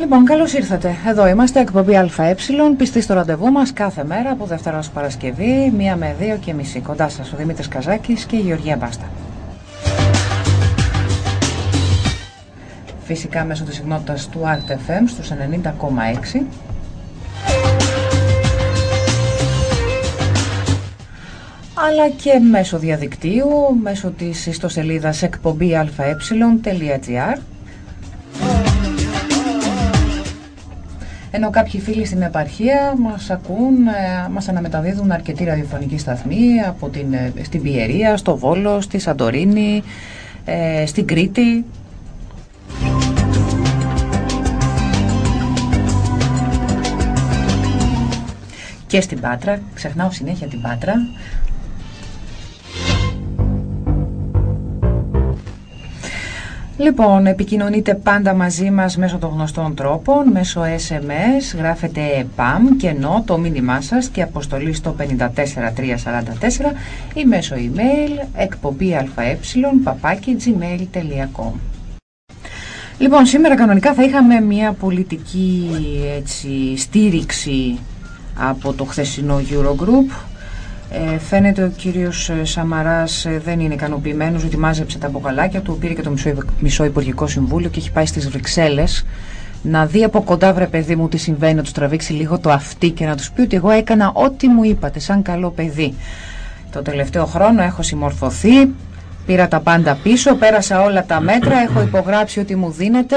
Λοιπόν, καλώς ήρθατε. Εδώ είμαστε, εκπομπή ΑΕ. Πιστή στο ραντεβού μας κάθε μέρα από Δευτέρα ως Παρασκευή, μία με δύο και μισή. Κοντά σας ο Δημήτρης Καζάκης και η Γεωργία Μπάστα. Φυσικά μέσω της συχνότητα του RTFM στους 90,6. αλλά και μέσω διαδικτύου, μέσω της ιστοσελίδας εκπομπή αε.gr Ενώ κάποιοι φίλοι στην επαρχία μας ακούν, ε, μας αναμεταδίδουν αρκετή ραδιοφωνική σταθμή από την, ε, στην Πιερία, στο Βόλο, στη Σαντορίνη, ε, στην Κρήτη. Και στην Πάτρα, ξεχνάω συνέχεια την Πάτρα, Λοιπόν, επικοινωνείτε πάντα μαζί μας μέσω των γνωστών τρόπων, μέσω SMS, γράφετε PAM και ενώ το μήνυμά σας και αποστολή στο 54344 ή μέσω email εκπομπή αε παπάκι gmail.com Λοιπόν, σήμερα κανονικά θα είχαμε μια πολιτική έτσι, στήριξη από το χθεσινό Eurogroup ε, φαίνεται ο κύριος ε, Σαμαράς ε, δεν είναι ικανοποιημένος ότι μάζεψε τα μποκαλάκια του, πήρε και το μισό, μισό Υπουργικό Συμβούλιο και έχει πάει στις Βρυξέλλες να δει από κοντά βρε παιδί μου τι συμβαίνει, να τους τραβήξει λίγο το αυτί και να τους πει ότι εγώ έκανα ό,τι μου είπατε σαν καλό παιδί. Το τελευταίο χρόνο έχω συμμορφωθεί, πήρα τα πάντα πίσω, πέρασα όλα τα μέτρα, έχω υπογράψει ότι μου δίνετε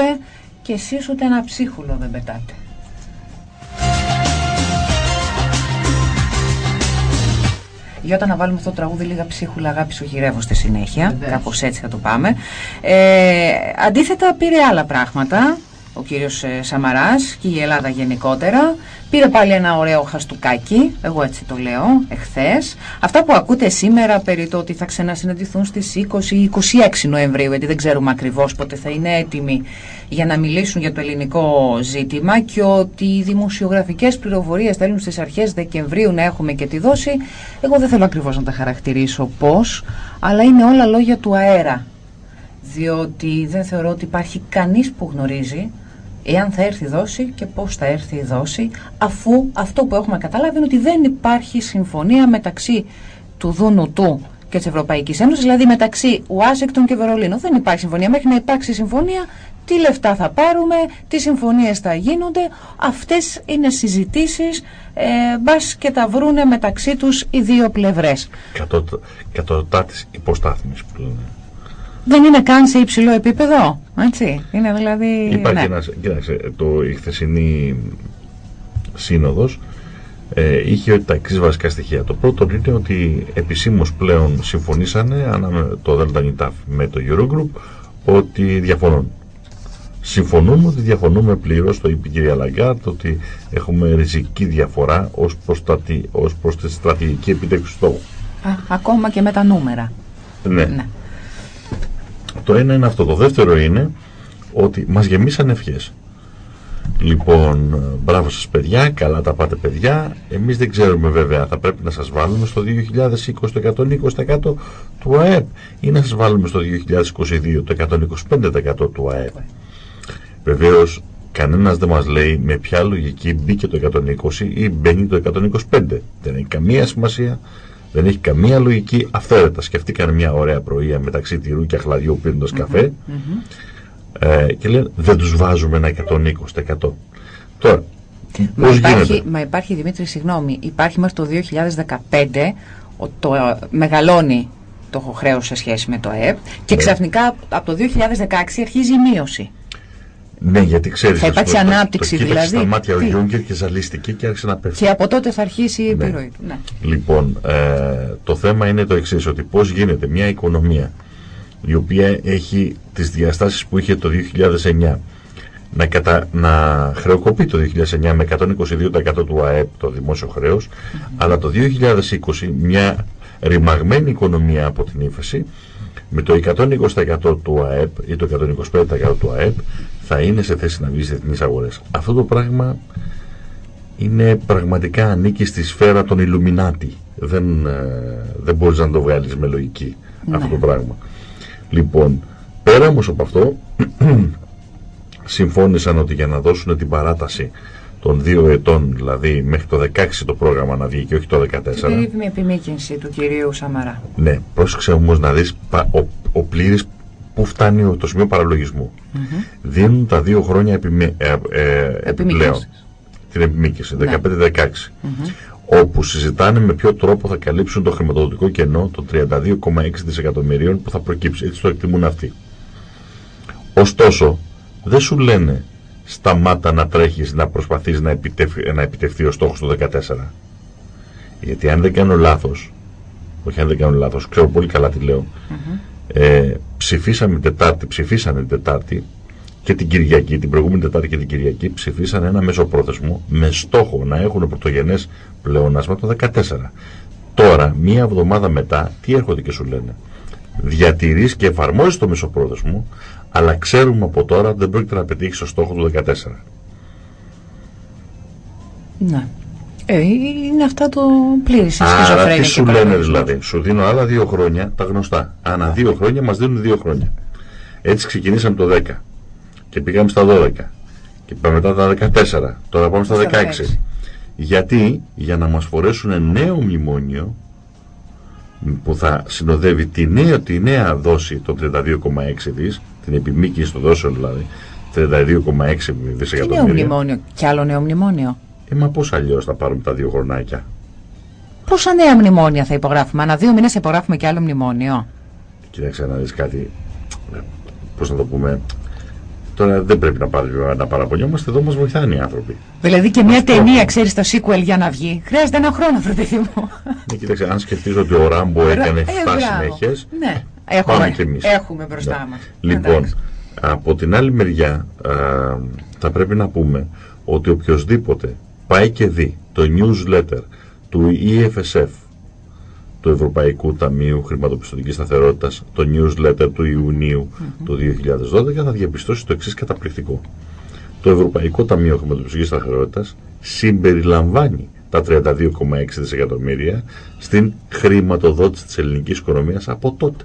και εσείς ούτε ένα ψίχουλο δεν πετάτε. Γιώτα να βάλουμε αυτό το τραγούδι λίγα ψίχουλα αγάπη σου γυρεύω στη συνέχεια. Κάπως έτσι θα το πάμε. Ε, αντίθετα πήρε άλλα πράγματα ο κύριος ε, Σαμαράς και η Ελλάδα γενικότερα. Πήρε πάλι ένα ωραίο χαστούκάκι, εγώ έτσι το λέω, εχθές. Αυτά που ακούτε σήμερα περί το ότι θα ξανασυναντηθούν στις 20-26 Νοεμβρίου, γιατί δεν ξέρουμε ακριβώς πότε θα είναι έτοιμοι για να μιλήσουν για το ελληνικό ζήτημα και ότι οι δημοσιογραφικές πληροφορίες θέλουν στις αρχές Δεκεμβρίου να έχουμε και τη δόση. Εγώ δεν θέλω ακριβώς να τα χαρακτηρίσω πώς, αλλά είναι όλα λόγια του αέρα. Διότι δεν θεωρώ ότι υπάρχει κανείς που γνωρίζει εάν θα έρθει η δόση και πώς θα έρθει η δόση, αφού αυτό που έχουμε καταλάβει είναι ότι δεν υπάρχει συμφωνία μεταξύ του Δούνου του και της Ευρωπαϊκής Ένωσης, δηλαδή μεταξύ Ουάσιγκτον και Βερολίνου. Δεν υπάρχει συμφωνία. Μέχρι να υπάρξει συμφωνία, τι λεφτά θα πάρουμε, τι συμφωνίες θα γίνονται. Αυτές είναι συζητήσεις, ε, μπας και τα βρούνε μεταξύ τους οι δύο πλευρές. Κατωτάτης υποστάθμης που λένε δεν είναι καν σε υψηλό επίπεδο. Έτσι. Είναι δηλαδή. Υπάρχει ναι. ένας, κοίταξε, το, η χθεσινή σύνοδος ε, είχε τα εξής βασικά στοιχεία. Το πρώτο είναι ότι επισήμως πλέον συμφωνήσανε το ΔΝΤ με το Eurogroup ότι διαφωνούν. Συμφωνούμε ότι διαφωνούμε πλήρως, το είπε η κυρία Λαγκάρντ, ότι έχουμε ριζική διαφορά ως προς τη στρατηγική επιτέξη του στόχου. ακόμα και με τα νούμερα. ναι. ναι. Το ένα είναι αυτό. Το δεύτερο είναι ότι μας γεμίσαν ευχές. Λοιπόν, μπράβο σας παιδιά, καλά τα πάτε παιδιά. Εμείς δεν ξέρουμε βέβαια, θα πρέπει να σας βάλουμε στο 2020 το 120% του ΑΕΠ ή να σας βάλουμε στο 2022 το 125% του ΑΕΠ. Βεβαίως, κανένας δεν μας λέει με ποια λογική μπήκε το 120 ή μπαίνει το 125. Δεν έχει καμία σημασία δεν έχει καμία λογική αυθαίρετα. Σκεφτήκαν μια ωραία πρωία μεταξύ τυρού και αχλαδιού πίνοντας καφέ ε, και λένε δεν τους βάζουμε ένα 120%. Τώρα, Μα υπάρχει, μα υπάρχει, Δημήτρη, συγγνώμη, υπάρχει μέχρι το 2015 το ε, μεγαλώνει το χρέος σε σχέση με το ΕΕΠ και ναι. ξαφνικά από το 2016 αρχίζει η μείωση. Ναι, γιατί ξέρεις. Θα υπάρξει ανάπτυξη το δηλαδή. Στα μάτια ο Γιούγκερ και ζαλίστηκε και άρχισε να πέφτει. Και από τότε θα αρχίσει η ναι. επιρροή του. Ναι. Λοιπόν, ε, το θέμα είναι το εξής, ότι πώς γίνεται μια οικονομία η οποία έχει τις διαστάσεις που είχε το 2009 να, κατα... να χρεοκοπεί το 2009 με 122% του ΑΕΠ το δημόσιο χρέος, αλλά το 2020 μια ρημαγμένη οικονομία από την ύφεση με το 120% του ΑΕΠ ή το 125% του ΑΕΠ θα είναι σε θέση να βγει στις διεθνεί αγορές. Αυτό το πράγμα είναι πραγματικά ανήκει στη σφαίρα των Ιλουμινάτη. Δεν, ε, δεν μπορείς να το βγάλεις με λογική αυτό το ναι. πράγμα. Λοιπόν, πέρα όμως από αυτό, συμφώνησαν ότι για να δώσουν την παράταση των δύο ετών, δηλαδή μέχρι το 16 το πρόγραμμα να βγει και όχι το 14. Την με επιμήκυνση του κυρίου Σαμαρά. Ναι, πρόσεξε όμως να δεις ο, ο πλήρης πού φτάνει το σημείο παραλογισμού. Mm -hmm. Δίνουν τα δύο χρόνια επιμέ, ε, ε, επιπλέον την επιμήκυνση, 15-16. Ναι. Όπου συζητάνε με ποιο τρόπο θα καλύψουν το χρηματοδοτικό κενό των 32,6 δισεκατομμυρίων που θα προκύψει. Έτσι το εκτιμούν αυτοί. Ωστόσο, δεν σου λένε σταμάτα να τρέχεις να προσπαθείς να, επιτευ... να επιτευχθεί ο στόχος του 14. Γιατί αν δεν κάνω λάθος, όχι αν δεν κάνω λάθος, ξέρω πολύ καλά τι λέω, ε, ψηφίσαμε Τετάρτη, ψηφίσανε την Τετάρτη και την Κυριακή, την προηγούμενη Τετάρτη και την Κυριακή, ψηφίσανε ένα μεσοπρόθεσμο με στόχο να έχουν πρωτογενές πλεονάσμα το 14. Τώρα, μία εβδομάδα μετά, τι έρχονται και σου λένε. Διατηρείς και εφαρμόζεις το μεσοπρόθεσμο, αλλά ξέρουμε από τώρα ότι δεν πρόκειται να πετύχεις το στόχο του 14. Ναι. Ε, είναι αυτά το πλήρης Άρα τι σου λένε δηλαδή; Σου δίνω άλλα δύο χρόνια τα γνωστά. Ανά δύο χρόνια μας δίνουν δύο χρόνια. Έτσι ξεκινήσαμε το 10 και πήγαμε στα 12 και πάμε μετά τα 14. Τώρα πάμε στα 16. Γιατί για να μας φορέσουν νέο μνημόνιο που θα συνοδεύει τη νέα, τη νέα δόση των 32,6 δις την επιμήκυνση των δόσεων δηλαδή, 32,6 δισεκατομμύρια. Τι νέο μνημόνιο, κι άλλο νέο μνημόνιο; Ε, μα πώς αλλιώς θα πάρουμε τα δύο χρονάκια; Πόσα νέα μνημόνια θα υπογράφουμε, ανά δύο μήνες υπογράφουμε κι άλλο μνημόνιο; Κοίταξε να δεις κάτι, ε, πώς να το πούμε, Τώρα δεν πρέπει να, πάρει, να παραπονιόμαστε, εδώ μα βοηθάνε οι άνθρωποι. Δηλαδή και μια ταινία, ξέρεις το sequel για να βγει. Χρειάζεται ένα χρόνο, βρε παιδί μου. Ναι, κοίταξε, αν σκεφτείς ότι ο Ράμπο έκανε 7 ε, συνέχειες. Ναι, έχουμε, πάμε και εμείς. Έχουμε μπροστά ναι. μας. Λοιπόν, από την άλλη μεριά, α, θα πρέπει να πούμε ότι οποιοδήποτε πάει και δει το newsletter του EFSF του Ευρωπαϊκού Ταμείου Χρηματοπιστωτικής Σταθερότητας, το newsletter του Ιουνίου του 2012, θα διαπιστώσει το εξής καταπληκτικό. Το Ευρωπαϊκό Ταμείο Χρηματοπιστωτικής Σταθερότητας συμπεριλαμβάνει τα 32,6 δισεκατομμύρια στην χρηματοδότηση της ελληνικής οικονομίας από τότε.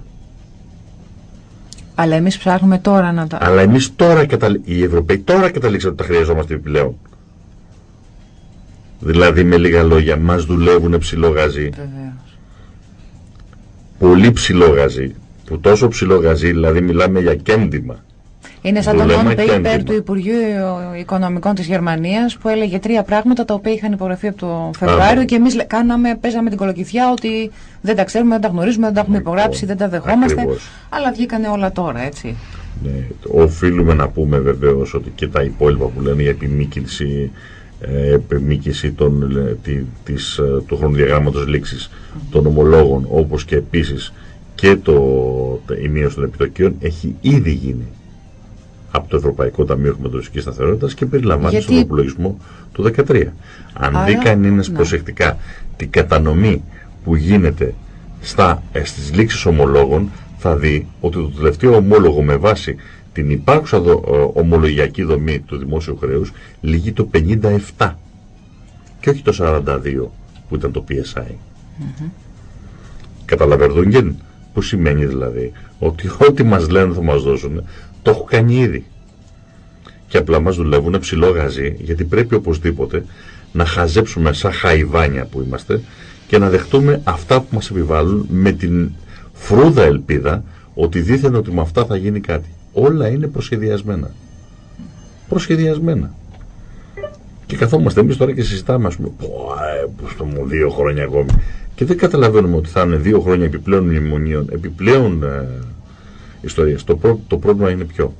Αλλά εμείς ψάχνουμε τώρα να τα. Αλλά εμείς τώρα, οι Ευρωπαίοι τώρα καταλήξαμε ότι τα χρειαζόμαστε επιπλέον. Δηλαδή, με λίγα λόγια, μας δουλεύουν ψηλό γαζί πολύ ψηλό γαζί. Που τόσο ψηλό γαζί, δηλαδή μιλάμε για κέντημα. Είναι σαν τον non paper του Υπουργείου Οικονομικών της Γερμανίας που έλεγε τρία πράγματα τα οποία είχαν υπογραφεί από το Φεβρουάριο και εμείς κάναμε, παίζαμε την κολοκυθιά ότι δεν τα ξέρουμε, δεν τα γνωρίζουμε, δεν τα έχουμε υπογράψει, δεν τα δεχόμαστε. Αλλά βγήκανε όλα τώρα, έτσι. Ναι, οφείλουμε να πούμε βεβαίως ότι και τα υπόλοιπα που λένε για επιμήκυνση ε, επιμήκυση των, τη, της, ε, του χρονοδιαγράμματος λήξης των ομολόγων όπως και επίσης και το, η μείωση των επιτοκίων έχει ήδη γίνει από το Ευρωπαϊκό Ταμείο Χρηματοδοτικής Σταθερότητας και περιλαμβάνει Γιατί... στον προπολογισμό του 2013. Αν Άρα, δει κανείς ναι. προσεκτικά την κατανομή που γίνεται στα, ε, στις λήξεις ομολόγων θα δει ότι το τελευταίο ομόλογο με βάση την υπάρχουσα ε, ομολογιακή δομή του δημόσιου χρέους λυγεί το 57 και όχι το 42 που ήταν το PSI. Mm που σημαίνει δηλαδή ότι ό,τι μας λένε θα μας δώσουν το έχω κάνει ήδη. Και απλά μας δουλεύουν ψηλό γαζί γιατί πρέπει οπωσδήποτε να χαζέψουμε σαν χαϊβάνια που είμαστε και να δεχτούμε αυτά που μας επιβάλλουν με την φρούδα ελπίδα ότι δίθεν ότι με αυτά θα γίνει κάτι όλα είναι προσχεδιασμένα. Προσχεδιασμένα. Και καθόμαστε εμείς τώρα και συζητάμε, ας πούμε, πω, μου δύο χρόνια ακόμη. Και δεν καταλαβαίνουμε ότι θα είναι δύο χρόνια επιπλέον μνημονίων, επιπλέον ε, ιστορίε. Το, το πρόβλημα είναι ποιο.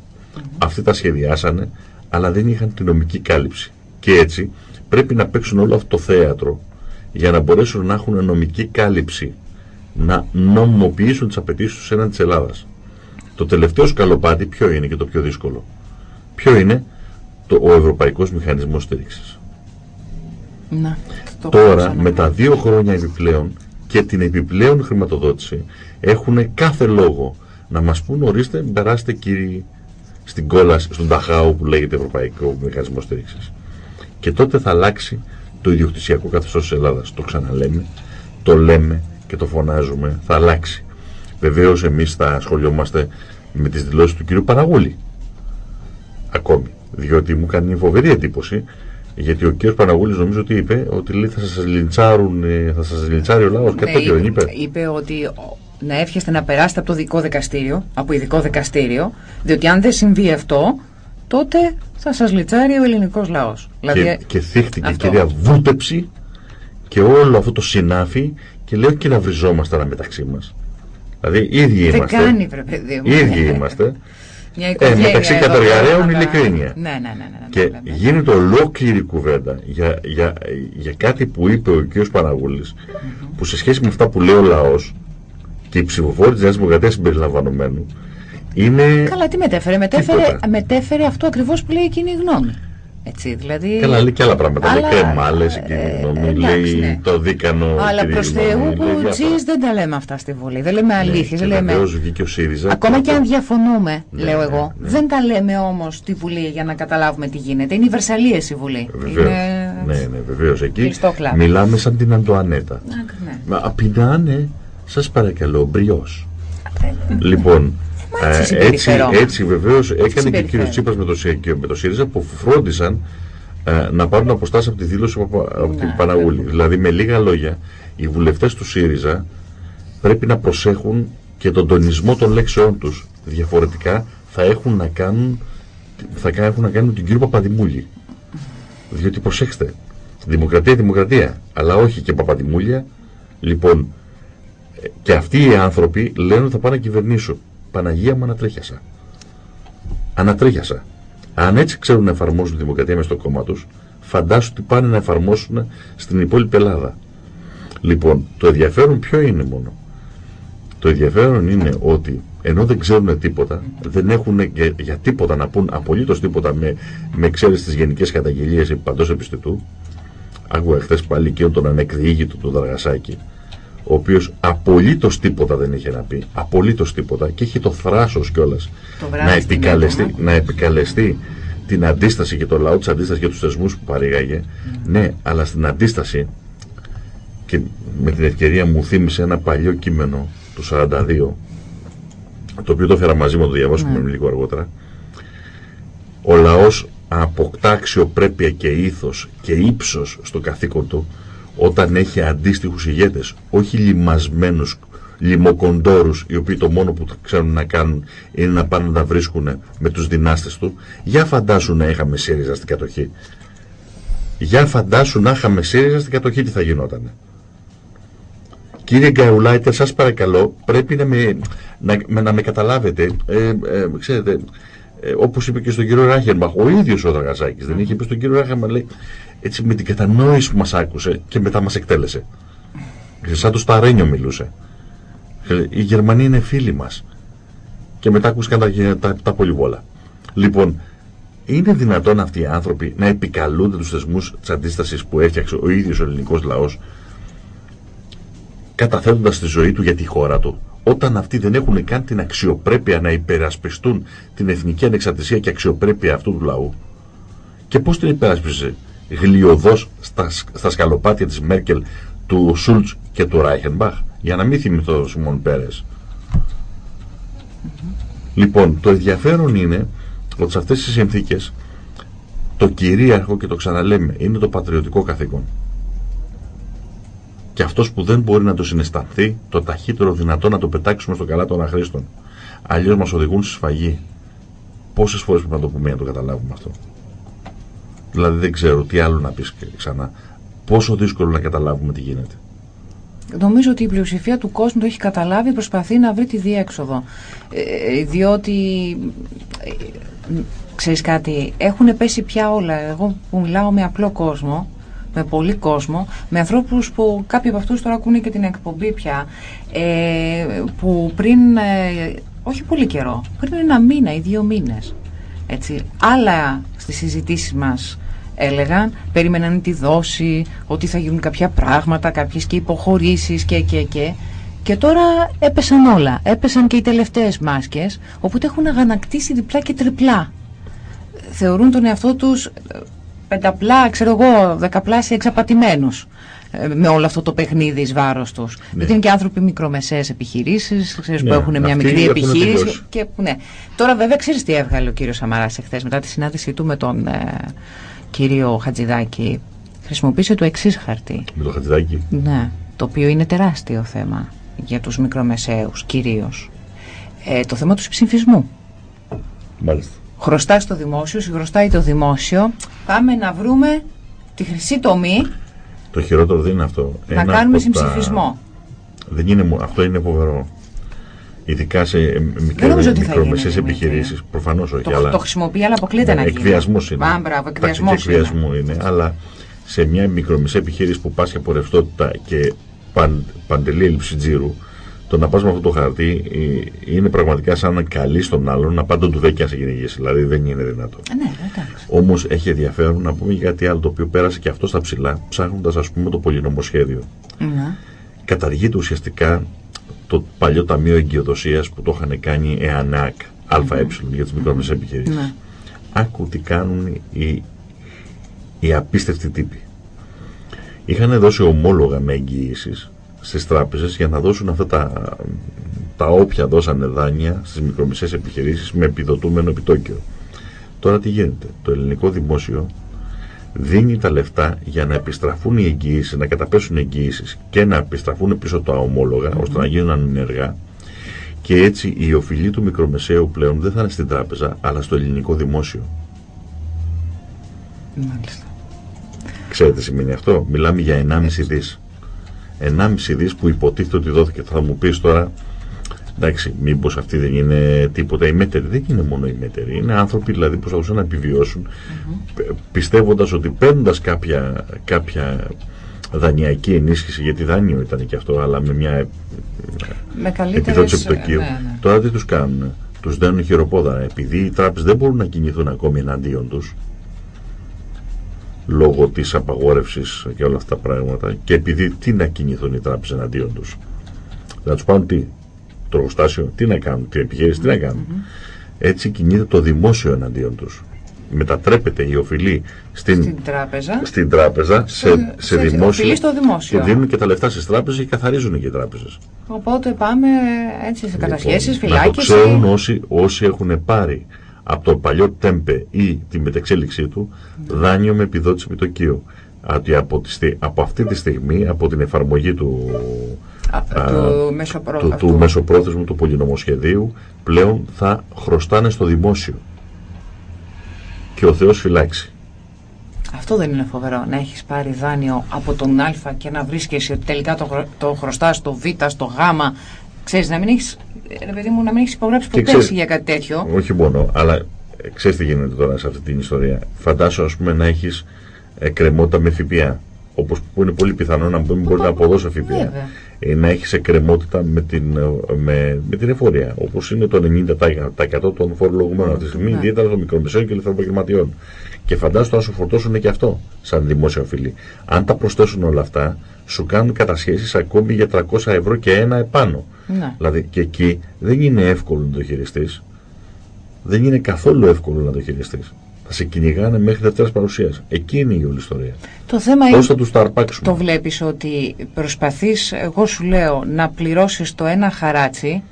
Αυτοί τα σχεδιάσανε, αλλά δεν είχαν την νομική κάλυψη. Και έτσι πρέπει να παίξουν όλο αυτό το θέατρο για να μπορέσουν να έχουν νομική κάλυψη, να νομιμοποιήσουν τις απαιτήσεις τους έναντι της Ελλάδας. Το τελευταίο σκαλοπάτι ποιο είναι και το πιο δύσκολο; Ποιο είναι το, ο Ευρωπαϊκός Μηχανισμός Στήριξης; Να, Τώρα με τα δύο χρόνια επιπλέον και την επιπλέον χρηματοδότηση έχουν κάθε λόγο να μας πούν ορίστε περάστε κύριοι στην κόλαση, στον Ταχάου που λέγεται Ευρωπαϊκό Μηχανισμό Στήριξης. Και τότε θα αλλάξει το ιδιοκτησιακό καθεστώς της Ελλάδας. Το ξαναλέμε, το λέμε και το φωνάζουμε, θα αλλάξει. Βεβαίως εμείς θα ασχολιόμαστε με τις δηλώσεις του κ. Παραγούλη. Ακόμη. Διότι μου κάνει φοβερή εντύπωση γιατί ο κ. Παναγούλης νομίζω ότι είπε ότι λέει, θα σας λιντσάρουν, ε, θα σας λιντσάρει ο λαός. Κάτι ναι, τέτοιο δεν είπε. Είπε ότι να εύχεστε να περάσετε από το δικό δικαστήριο, από ειδικό δικαστήριο, διότι αν δεν συμβεί αυτό, τότε θα σας λιτσάρει ο ελληνικός λαός. Και, δηλαδή, και θύχτηκε η κυρία Βούτεψη και όλο αυτό το συνάφι και λέω και να βριζόμαστε μεταξύ μας. Δηλαδή ίδιοι είμαστε. Δεν κάνει βρε παιδί μου. Ίδιοι είμαστε. ε, μεταξύ καταργαρέων ειλικρίνεια. Ναι, ναι, ναι, ναι, ναι, και ναι, γίνεται ολόκληρη κουβέντα για, για, για κάτι που είπε ο κ. Παναγούλης που σε σχέση με αυτά που λέει ο λαός και οι ψηφοφόροι της Νέας Δημοκρατίας συμπεριλαμβανομένου είναι... Καλά, τι μετέφερε. Μετέφερε, μετέφερε αυτό ακριβώς που λέει η κοινή γνώμη. Έτσι, δηλαδή... Καλά, λέει και άλλα πράγματα. Αλλά, λέει κρεμάλε, ε, λέει ναι. το δίκανο. Αλλά προς Θεού που τζις δεν τα λέμε αυτά στη Βουλή. Δεν λέμε αλήθειες. Ναι, λέμε... βγήκε ο ΣΥΡΙΖΑ. Ακόμα και αν διαφωνούμε, ναι, λέω ναι, εγώ, ναι. δεν τα λέμε όμως στη Βουλή για να καταλάβουμε τι γίνεται. Είναι η Βερσαλίε η Βουλή. Βεβαίως. Είναι... Ναι, ναι, βεβαίως. Εκεί μιλάμε σαν την Αντοανέτα. Ναι. Μα απεινάνε, σας παρακαλώ, μπριό. Λοιπόν, έτσι, ε, έτσι, έτσι βεβαίως έκανε και ο κύριος Τσίπρας με το, με το ΣΥΡΙΖΑ που φρόντισαν ε, να πάρουν αποστάσεις από τη δήλωση από, από την ναι, Παναγούλη. Δηλαδή με λίγα λόγια οι βουλευτές του ΣΥΡΙΖΑ πρέπει να προσέχουν και τον τονισμό των λέξεών τους. Διαφορετικά θα έχουν να κάνουν, θα έχουν να κάνουν την κύριο Παπαδημούλη. Διότι προσέξτε, δημοκρατία δημοκρατία, αλλά όχι και Παπαδημούλια. Λοιπόν, ε, και αυτοί οι άνθρωποι λένε ότι θα πάνε να κυβερνήσουν. Παναγία μου ανατρίχιασα. Ανατρίχιασα. Αν έτσι ξέρουν να εφαρμόσουν τη δημοκρατία μέσα στο κόμμα τους, φαντάσου τι πάνε να εφαρμόσουν στην υπόλοιπη Ελλάδα. Λοιπόν, το ενδιαφέρον ποιο είναι μόνο; Το ενδιαφέρον είναι ότι ενώ δεν ξέρουν τίποτα, δεν έχουν για, για τίποτα να πούν απολύτως τίποτα με, με εξαίρεση τις γενικές καταγγελίες επί παντός επιστητού. Άκουγα χθες πάλι και τον ανεκδιήγητο του Δαργασάκη, ο οποίος απολύτως τίποτα δεν είχε να πει, απολύτως τίποτα και έχει το θράσος κιόλας να επικαλεστεί, να επικαλεστεί την αντίσταση και το λαό της αντίστασης και τους θεσμούς που παρήγαγε. Ναι, αλλά στην αντίσταση και με την ευκαιρία μου θύμισε ένα παλιό κείμενο του 42 το οποίο το έφερα μαζί μου, το διαβάσουμε ναι. λίγο αργότερα. Ο λαός αποκτά αξιοπρέπεια και ήθος και ύψος στο καθήκον του όταν έχει αντίστοιχους ηγέτες, όχι λιμασμένους λιμοκοντόρους οι οποίοι το μόνο που ξέρουν να κάνουν είναι να πάνε να τα βρίσκουν με τους δυνάστες του για φαντάσου να είχαμε ΣΥΡΙΖΑ στην κατοχή για φαντάσου να είχαμε ΣΥΡΙΖΑ στην κατοχή τι θα γινόταν Κύριε Γκαουλάιτερ, σας παρακαλώ, πρέπει να με, να, να με καταλάβετε. Ε, ε, ξέρετε, ε, όπως είπε και στον κύριο Ράχερμαχ, ο ίδιος ο Δραγαζάκης δεν είχε πει στον κύριο Ράχερμαχ, λέει, έτσι με την κατανόηση που μας άκουσε και μετά μας εκτέλεσε. Σαν το Σταρένιο μιλούσε. Οι Γερμανοί είναι φίλοι μας. Και μετά ακούστηκαν τα, τα, τα πολυβόλα. Λοιπόν, είναι δυνατόν αυτοί οι άνθρωποι να επικαλούνται τους θεσμούς της αντίστασης που έφτιαξε ο ίδιος ο ελληνικός λαός καταθέτοντας τη ζωή του για τη χώρα του όταν αυτοί δεν έχουν καν την αξιοπρέπεια να υπερασπιστούν την εθνική ανεξαρτησία και αξιοπρέπεια αυτού του λαού; Και πώς την υπερασπίζει γλιωδώς στα, στα σκαλοπάτια της Μέρκελ, του Σούλτς και του Ράιχενμπαχ, για να μην θυμηθώ ο Σιμών Πέρες. Λοιπόν, το ενδιαφέρον είναι ότι σε αυτές τις συνθήκες το κυρίαρχο και το ξαναλέμε είναι το πατριωτικό καθήκον. Και αυτός που δεν μπορεί να το συναισθανθεί, το ταχύτερο δυνατό να το πετάξουμε στο καλά των αχρήστων. Αλλιώς μας οδηγούν στη σφαγή. Πόσες φορές πρέπει να το πούμε για να το καταλάβουμε αυτό. Δηλαδή δεν ξέρω τι άλλο να πεις ξανά. Πόσο δύσκολο να καταλάβουμε τι γίνεται. Νομίζω ότι η πλειοψηφία του κόσμου το έχει καταλάβει, προσπαθεί να βρει τη διέξοδο. Ε, διότι, ε, ξέρεις κάτι, έχουν πέσει πια όλα. Εγώ που μιλάω με απλό κόσμο, με πολύ κόσμο, με ανθρώπους που κάποιοι από αυτούς τώρα ακούνε και την εκπομπή πια, ε, που πριν, ε, όχι πολύ καιρό, πριν ένα μήνα ή δύο μήνες, έτσι, άλλα στις συζητήσεις μας έλεγαν, περίμεναν τη δόση, ότι θα γίνουν κάποια πράγματα, κάποιες και υποχωρήσεις και και και. Και τώρα έπεσαν όλα. Έπεσαν και οι τελευταίες μάσκες, οπότε έχουν αγανακτήσει διπλά και τριπλά. Θεωρούν τον εαυτό τους πενταπλά, ξέρω εγώ, δεκαπλάσια εξαπατημένους. Ε, με όλο αυτό το παιχνίδι εις βάρος τους. Ναι. Γιατί είναι και άνθρωποι μικρομεσαίες επιχειρήσεις, ξέρεις, που Ναι, έχουν μια αυτοί μικρή έχουν επιχείρηση. τελειώσει. Και, ναι. Τώρα βέβαια ξέρεις τι έβγαλε ο κύριος Σαμαράς εχθές μετά τη συνάντησή του με τον ε, κύριο Χατζηδάκη. Χρησιμοποίησε το εξής χαρτί. Με το χατζηδάκι. Ναι, το οποίο είναι τεράστιο θέμα για τους μικρομεσαίους κυρίως. Ε, το θέμα του ψηφισμού. Μάλιστα. Χρωστά στο δημόσιο, συγχρωστάει το δημόσιο. Πάμε να βρούμε τη χρυσή τομή Το χειρότερο δεν είναι αυτό. να Ένα κάνουμε από τα- συμψηφισμό. Δεν είναι, μο- αυτό είναι φοβερό. Ειδικά σε νομίζω ότι θα μικρομεσαίες γίνει, Δημήτρη. επιχειρήσεις. Προφανώς όχι. Το, αλλά... το χρησιμοποιεί, αλλά αποκλείεται να γίνει. Εκβιασμός είναι. Α, μπράβο, Τακτική εκβιασμός είναι. εκβιασμού είναι. Αλλά σε μια μικρομεσαία επιχείρηση που πάσχει από ρευστότητα και παν, παντελή έλλειψη τζίρου, το να πας με αυτό το χαρτί ε, είναι πραγματικά σαν να καλείς τον άλλον να πάντα του δέκει να σε κυνηγήσει. Δηλαδή δεν είναι δυνατό. Ε, Ναι, εντάξει. Όμως έχει ενδιαφέρον να πούμε για κάτι άλλο το οποίο πέρασε και αυτό στα ψηλά, ψάχνοντας ας πούμε το πολυνομοσχέδιο. Ναι. Καταργείται ουσιαστικά το παλιό ταμείο εγκυοδοσίας που το είχαν κάνει ΕΑΝΑΚ, ΑΕ για τις μικρομεσαίες επιχειρήσεις. Ναι. Άκου τι κάνουν οι, οι απίστευτοι τύποι. Είχαν δώσει ομόλογα με εγγυήσεις στις τράπεζες για να δώσουν αυτά τα, τα όποια δώσανε δάνεια στις μικρομεσαίες επιχειρήσεις με επιδοτούμενο επιτόκιο. Τώρα τι γίνεται; Το ελληνικό δημόσιο δίνει τα λεφτά για να επιστραφούν οι εγγυήσεις, να καταπέσουν οι εγγυήσεις και να επιστραφούν πίσω τα ομόλογα ώστε να γίνουν ανενεργά. Και έτσι η οφειλή του μικρομεσαίου πλέον δεν θα είναι στην τράπεζα, αλλά στο ελληνικό δημόσιο. Μάλιστα. Ξέρετε τι σημαίνει αυτό; Μιλάμε για 1,5 δις. 1,5 δις που υποτίθεται ότι δόθηκε. Θα μου πεις τώρα, εντάξει, μήπως αυτοί δεν είναι τίποτα ημέτεροι. Δεν είναι μόνο ημέτεροι. Είναι άνθρωποι δηλαδή που προσπαθούν να επιβιώσουν π- πιστεύοντας ότι παίρνοντας κάποια, κάποια δανειακή ενίσχυση, γιατί δάνειο ήταν και αυτό, αλλά με μια Με καλύτερες... επιδότηση επιτοκίου. Ναι, ναι. Τώρα τι τους κάνουν. Τους δένουν χειροπόδαρα. Επειδή οι τράπεζες δεν μπορούν να κινηθούν ακόμη εναντίον τους λόγω της απαγόρευσης και όλα αυτά τα πράγματα και επειδή τι να κινηθούν οι τράπεζες εναντίον τους. Να τους πάρουν τι, το εργοστάσιο, τι να κάνουν, την επιχείρηση, τι να κάνουν. Έτσι κινείται το δημόσιο εναντίον τους. Μετατρέπεται η οφειλή στην, Στην τράπεζα. στην τράπεζα σε, σε, σε δημόσιο οφειλή στο δημόσιο. και δίνουν και τα λεφτά στις τράπεζες και καθαρίζουν και οι τράπεζες. Οπότε πάμε έτσι σε κατασχέσεις, Λοιπόν, Να το φυλάκιση. ξέρουν όσοι, όσοι έχουν πάρει από το παλιό τέμπε ή την μετεξέλιξή του δάνειο με επιδότηση επιτοκίου. Ότι από, τη, στι- από αυτή τη στιγμή, από την εφαρμογή του, Α, α, του μεσοπρό- του, αυτού. του μεσοπρόθεσμου του πολυνομοσχεδίου πλέον θα χρωστάνε στο δημόσιο. Και ο Θεός φυλάξει. Αυτό δεν είναι φοβερό. Να έχεις πάρει δάνειο από τον Α και να βρίσκεσαι ότι τελικά το, χρω- το χρωστάς στο Β, στο Γ. Ξέρεις, να μην έχεις. Ρε παιδί μου, να μην έχεις υπογράψει Και ποτέ ξέρεις- εσύ για κάτι τέτοιο. Όχι μόνο, αλλά ε, ξέρεις τι γίνεται τώρα σε αυτή την ιστορία. Φαντάσου ας πούμε να έχεις ε, κρεμότητα με ΦΠΑ. Όπως που είναι πολύ πιθανό να μην μπορεί να αποδώσει ΦΠΑ. Βέβαια. Ε, να έχεις εκκρεμότητα με την, ε, με, με την εφορία. Όπως είναι το 90% των φορολογουμένων αυτή τη στιγμή, Ναι. ιδιαίτερα των μικρομεσαίων και ελευθερών επαγγελματιών. Και φαντάσου τώρα σου φορτώσουν και αυτό σαν δημόσια οφειλή. Αν τα προσθέσουν όλα αυτά, σου κάνουν κατασχέσεις ακόμη για 300 ευρώ και ένα επάνω. Ναι. Δηλαδή και εκεί δεν είναι εύκολο να το χειριστείς. Δεν είναι καθόλου εύκολο να το χειριστείς. Θα σε κυνηγάνε μέχρι Δευτέρας παρουσίας. Εκεί είναι η όλη ιστορία. Το θέμα Πώς είναι. θα τους τα αρπάξουν. Το βλέπεις ότι προσπαθείς, εγώ σου λέω, να πληρώσεις το ένα χαράτσι,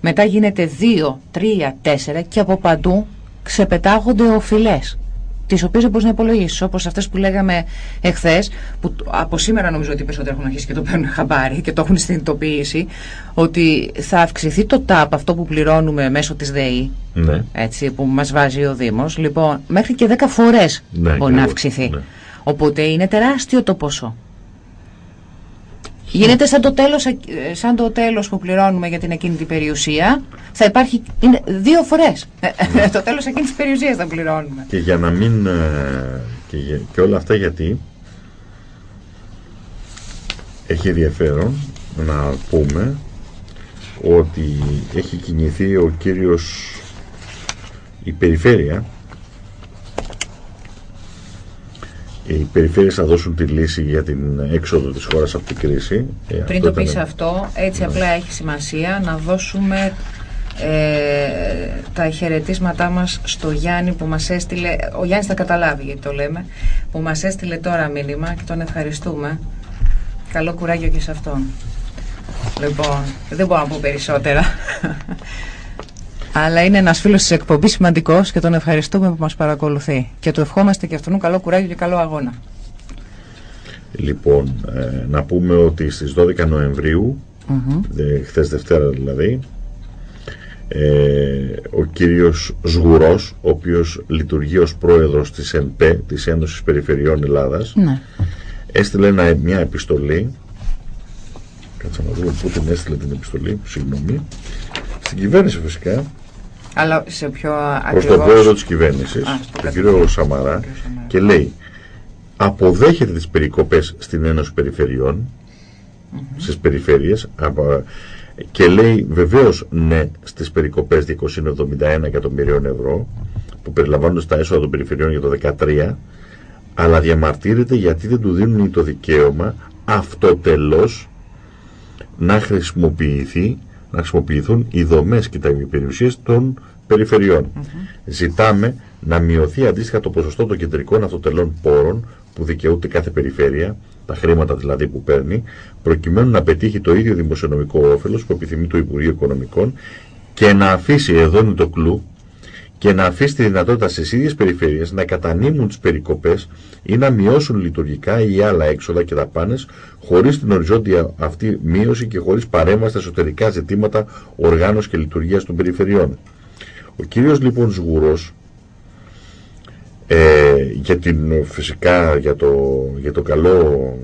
μετά γίνεται δύο, τρία, τέσσερα και από παντού ξεπετάγονται οφειλές τις οποίες δεν μπορείς να υπολογίσεις, όπως αυτές που λέγαμε εχθές, που τ- από σήμερα νομίζω ότι οι περισσότεροι έχουν αρχίσει και το παίρνουν χαμπάρι και το έχουν συνειδητοποιήσει, ότι θα αυξηθεί το ΤΑΠ, αυτό που πληρώνουμε μέσω της ΔΕΗ, Ναι. έτσι, που μας βάζει ο Δήμος, λοιπόν, μέχρι και 10 φορές Ναι, μπορεί να ακριβώς, αυξηθεί. ναι. Οπότε είναι τεράστιο το ποσό. Γίνεται σαν το, τέλος, ε, σαν το τέλος που πληρώνουμε για την ακίνητη περιουσία. Θα υπάρχει είναι δύο φορές. το τέλος ακίνητης περιουσίας θα πληρώνουμε. Και για να μην. ε, Και, για- και όλα αυτά γιατί. Έχει ενδιαφέρον να πούμε ότι έχει κινηθεί ο κύριος η περιφέρεια οι περιφέρειες θα δώσουν τη λύση για την έξοδο της χώρας από την κρίση. Ε, Πριν αυτό το πεις ήταν- αυτό, έτσι απλά έχει σημασία να δώσουμε ε, τα χαιρετίσματά μας στο Γιάννη που μας έστειλε, ο Γιάννης θα καταλάβει γιατί το λέμε, που μας έστειλε τώρα μήνυμα και τον ευχαριστούμε. Καλό κουράγιο και σε αυτόν. Λοιπόν, δεν μπορώ να πω περισσότερα. Αλλά είναι ένας φίλος της εκπομπής σημαντικός και τον ευχαριστούμε που μας παρακολουθεί. Και του ευχόμαστε και αυτόν καλό κουράγιο και καλό αγώνα. Λοιπόν, ε, να πούμε ότι στις 12 Νοεμβρίου, mm χθες Δευτέρα δηλαδή, ε, ο κύριος Σγουρός, ο οποίος λειτουργεί ως πρόεδρος της ΕΝΠΕ, της Ένωσης Περιφερειών Ελλάδας, ναι. έστειλε μια επιστολή, κάτσα να δούμε πού την έστειλε την επιστολή, συγγνώμη, στην κυβέρνηση φυσικά, αλλά σε πιο Προς τον πρόεδρο της κυβέρνησης, τον κύριο Σαμαρά, και λέει αποδέχεται τις περικοπές στην Ένωση Περιφερειών, mm -hmm. στις περιφέρειες, και λέει βεβαίως ναι στις περικοπές 271 εκατομμυρίων ευρώ, που περιλαμβάνονται στα έσοδα των περιφερειών για το 2013, αλλά διαμαρτύρεται γιατί δεν του δίνουν το δικαίωμα αυτοτελώς να χρησιμοποιηθεί να χρησιμοποιηθούν οι δομές και τα περιουσίες των περιφερειών. Ζητάμε να μειωθεί αντίστοιχα το ποσοστό των κεντρικών αυτοτελών πόρων που δικαιούται κάθε περιφέρεια, τα χρήματα δηλαδή που παίρνει, προκειμένου να πετύχει το ίδιο δημοσιονομικό όφελος που επιθυμεί το Υπουργείο Οικονομικών και να αφήσει, εδώ είναι το κλου, και να αφήσει τη δυνατότητα στις ίδιες περιφέρειες να κατανείμουν τις περικοπές ή να μειώσουν λειτουργικά ή άλλα έξοδα και δαπάνες χωρίς την οριζόντια αυτή μείωση και χωρίς παρέμβαση στα εσωτερικά ζητήματα οργάνωσης και λειτουργίας των περιφερειών. Ο κύριος λοιπόν Σγουρός ε, για την, φυσικά για το, για το καλό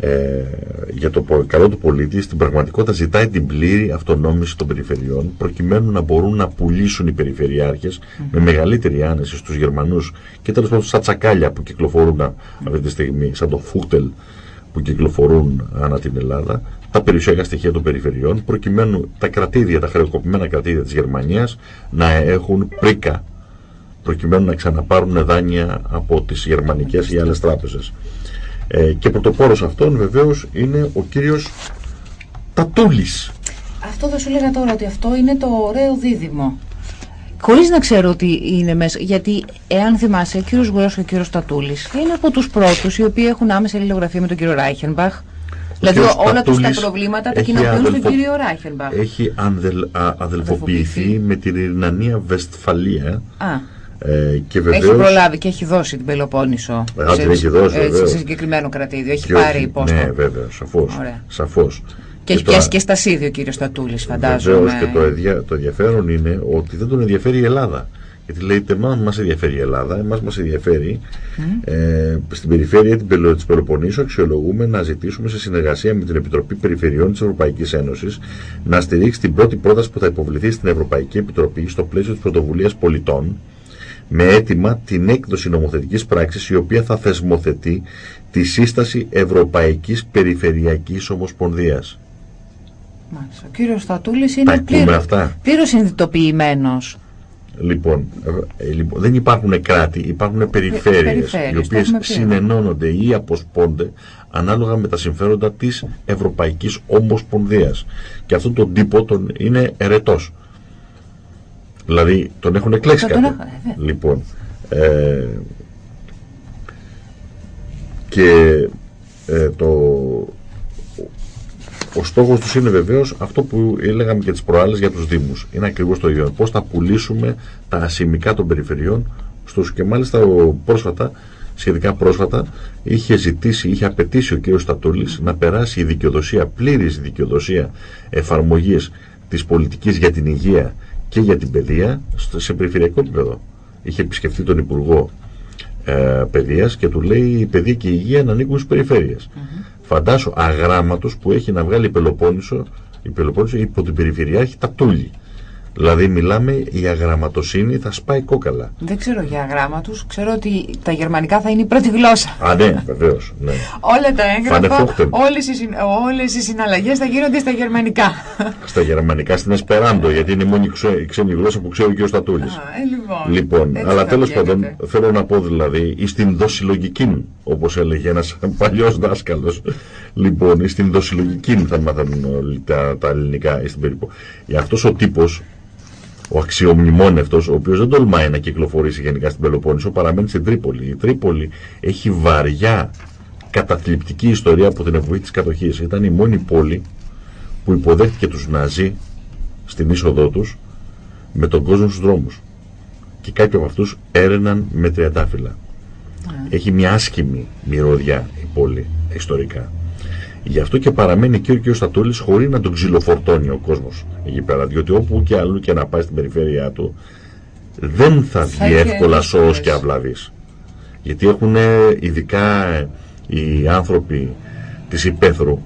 ε, για το καλό του πολίτη στην πραγματικότητα ζητάει την πλήρη αυτονόμηση των περιφερειών προκειμένου να μπορούν να πουλήσουν οι περιφερειάρχες με μεγαλύτερη άνεση στους Γερμανούς και τέλος πάντων στα τσακάλια που κυκλοφορούν αυτή τη στιγμή σαν το φούχτελ που κυκλοφορούν ανά την Ελλάδα τα περιουσιακά στοιχεία των περιφερειών προκειμένου τα κρατήδια, τα χρεοκοπημένα κρατήδια της Γερμανίας να έχουν πρίκα προκειμένου να ξαναπάρουν δάνεια από τις γερμανικές ή άλλες τράπεζες. Ε, και πρωτοπόρος αυτών βεβαίως είναι ο κύριος Τατούλης. Αυτό δεν σου λέγα τώρα ότι αυτό είναι το ωραίο δίδυμο. Χωρίς να ξέρω ότι είναι μέσα. Γιατί, εάν θυμάσαι, ο κύριος Γουρός και ο κύριος Τατούλης είναι από τους πρώτους οι οποίοι έχουν άμεσα λιλογραφία με τον κύριο Ράιχενμπαχ. Δηλαδή όλα τους τα προβλήματα τα κοινοποιούν στον κύριο Ράιχενμπαχ. Έχει αδελφοποιηθεί με την Ιρνανία Βεστφαλία. Α ε, και βεβαίως, έχει προλάβει και έχει δώσει την Πελοπόννησο ε, σε, έχει δώσει, ε, σε συγκεκριμένο κρατήδιο. Έχει πάρει υπόσταση. Ναι, βέβαια, σαφώς. Σαφώς. Και, έχει πιάσει και στα σίδη ο κύριος Στατούλης, φαντάζομαι. Βεβαίως και το, ενδια, το ενδιαφέρον είναι ότι δεν τον ενδιαφέρει η Ελλάδα. Γιατί λέτε, μα μας ενδιαφέρει η Ελλάδα, εμάς μας ενδιαφέρει mm. ε, στην περιφέρεια της Πελοποννήσου αξιολογούμε να ζητήσουμε σε συνεργασία με την Επιτροπή Περιφερειών της Ευρωπαϊκής Ένωσης να στηρίξει την πρώτη πρόταση που θα υποβληθεί στην Ευρωπαϊκή Επιτροπή στο πλαίσιο της Πρωτοβουλίας Πολιτών με αίτημα την έκδοση νομοθετικής πράξης η οποία θα θεσμοθετεί τη σύσταση Ευρωπαϊκής Περιφερειακής Ομοσπονδίας. Μάλιστα. Ο κύριος Στατούλης είναι πλήρως, πλήρως συνειδητοποιημένος. Λοιπόν, ε, λοιπόν, δεν υπάρχουν κράτη, υπάρχουν περιφέρειες, περιφέρειες οι οποίες συνενώνονται ή αποσπώνται ανάλογα με τα συμφέροντα της Ευρωπαϊκής Ομοσπονδίας. Και αυτόν τον τύπο τον είναι ερετός. Δηλαδή τον έχουν εκλέξει κάτι. Ε, λοιπόν. Ε, και ε, το, ο στόχος τους είναι βεβαίως αυτό που έλεγαμε και τις προάλλες για τους Δήμους. Είναι ακριβώς το ίδιο. Πώς θα πουλήσουμε τα ασημικά των περιφερειών στους και μάλιστα ο, πρόσφατα, σχετικά πρόσφατα, είχε ζητήσει, είχε απαιτήσει ο κ. Στατούλης να περάσει η δικαιοδοσία, πλήρης δικαιοδοσία εφαρμογής της πολιτικής για την υγεία και για την παιδεία σε περιφερειακό επίπεδο. Είχε επισκεφτεί τον Υπουργό ε, Παιδείας και του λέει η παιδεία και η υγεία να ανήκουν στις περιφέρειες. Mm Φαντάσου αγράμματος που έχει να βγάλει η Πελοπόννησο, η Πελοπόννησο υπό την περιφερειάρχη Ταπτούλη. Δηλαδή μιλάμε η αγραμματοσύνη θα σπάει κόκαλα. Δεν ξέρω για αγράμματου. Ξέρω ότι τα γερμανικά θα είναι η πρώτη γλώσσα. Α, ναι, βεβαίως. Ναι. Όλα τα έγγραφα, όλες οι, όλες οι συναλλαγές θα γίνονται στα γερμανικά. Στα γερμανικά, στην Εσπεράντο, γιατί είναι η μόνη η ξένη γλώσσα που ξέρει ο κ. Στατούλης. Ε, λοιπόν, λοιπόν αλλά τέλος πάντων θέλω να πω δηλαδή, ή στην δοσυλλογική, όπως έλεγε ένας παλιός δάσκαλος. Λοιπόν, στην δοσυλλογική θα μάθουν τα, τα ελληνικά στην περίπου. Για αυτός ο τύπος ο αξιομνημόνευτος, ο οποίος δεν τολμάει να κυκλοφορήσει γενικά στην Πελοπόννησο, παραμένει στην Τρίπολη. Η Τρίπολη έχει βαριά καταθλιπτική ιστορία από την εποχή της κατοχής. Ήταν η μόνη πόλη που υποδέχτηκε τους Ναζί στην είσοδό τους με τον κόσμο στους δρόμους. Και κάποιοι από αυτούς έρεναν με τριαντάφυλλα. Έχει μια άσχημη μυρωδιά η πόλη ιστορικά. Γι' αυτό και παραμένει και ο κ. Στατούλης χωρίς να τον ξυλοφορτώνει ο κόσμος εκεί πέρα. Διότι όπου και αλλού και να πάει στην περιφέρειά του, δεν θα βγει εύκολα σώος και αυλαβής. Γιατί έχουν ειδικά οι άνθρωποι της υπαίθρου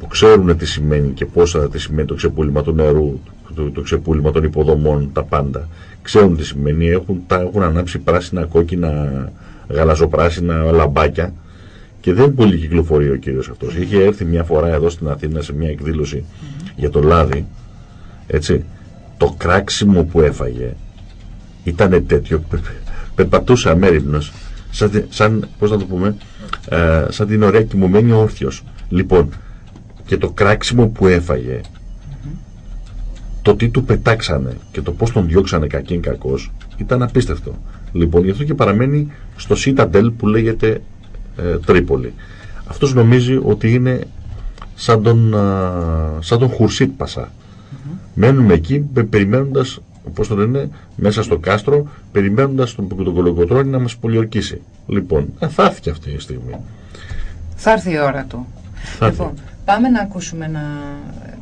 που ξέρουν τι σημαίνει και πόσα τι σημαίνει το ξεπούλημα του νερού, το, το ξεπούλημα των υποδομών, τα πάντα. Ξέρουν τι σημαίνει, έχουν, τα έχουν ανάψει πράσινα, κόκκινα, γαλαζοπράσινα λαμπάκια και δεν πολύ κυκλοφορεί ο κύριος αυτός. Είχε έρθει μια φορά εδώ στην Αθήνα σε μια εκδήλωση για το λάδι, έτσι, το κράξιμο που έφαγε ήταν τέτοιο, περπατούσε αμέριμνος, σαν, σαν, πώς να το πούμε, ε, σαν την ωραία κοιμωμένη όρθιος. Λοιπόν, και το κράξιμο που έφαγε, το τι του πετάξανε και το πώς τον διώξανε κακήν κακός, ήταν απίστευτο. Λοιπόν, γι' αυτό και παραμένει στο Citadel που λέγεται ε, Τρίπολη. Αυτός νομίζει ότι είναι σαν τον, σαν τον Χουρσίτ Πασά. Μένουμε εκεί περιμένοντας, πώς το λένε, μέσα στο κάστρο, περιμένοντας τον, τον κολοκοτρόνη να μας πολιορκήσει. Λοιπόν, ε, θα έρθει αυτή η στιγμή. Θα έρθει η ώρα του. λοιπόν, πάμε να ακούσουμε να,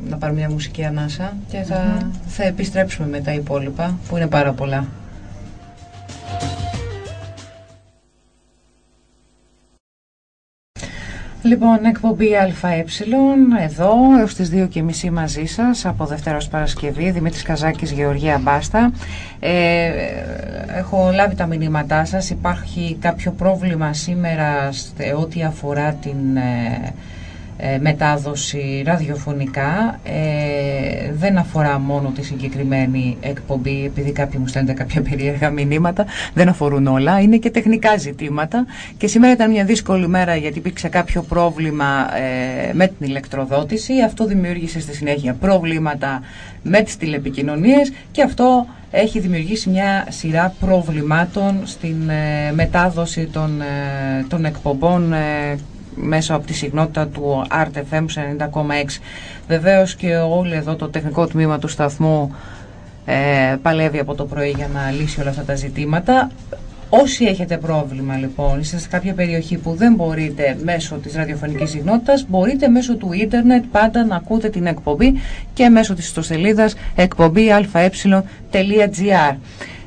να πάρουμε μια μουσική ανάσα και θα, θα επιστρέψουμε με τα υπόλοιπα που είναι πάρα πολλά. Λοιπόν, εκπομπή ΑΕ, εδώ έως τις 2.30 μαζί σας, από Δευτέρα ως Παρασκευή, Δημήτρης Καζάκης, Γεωργία Μπάστα. Ε, έχω λάβει τα μηνύματά σας, υπάρχει κάποιο πρόβλημα σήμερα ό,τι αφορά την... Ε, ε, μετάδοση ραδιοφωνικά ε, δεν αφορά μόνο τη συγκεκριμένη εκπομπή επειδή κάποιοι μου στέλνετε κάποια περίεργα μηνύματα δεν αφορούν όλα, είναι και τεχνικά ζητήματα. Και σήμερα ήταν μια δύσκολη μέρα γιατί υπήρξε κάποιο πρόβλημα ε, με την ηλεκτροδότηση. Αυτό δημιούργησε στη συνέχεια προβλήματα με τις τηλεπικοινωνίες και αυτό έχει δημιουργήσει μια σειρά προβλημάτων στην μετάδοση των, των εκπομπών μέσω από τη συγνότητα του RTFM 90,6. Βεβαίως και όλοι εδώ το τεχνικό τμήμα του σταθμού ε, παλεύει από το πρωί για να λύσει όλα αυτά τα ζητήματα. Όσοι έχετε πρόβλημα λοιπόν, είστε σε κάποια περιοχή που δεν μπορείτε μέσω της ραδιοφωνικής συγνότητας, μπορείτε μέσω του ίντερνετ πάντα να ακούτε την εκπομπή και μέσω της ιστοσελίδας εκπομπή αε.gr.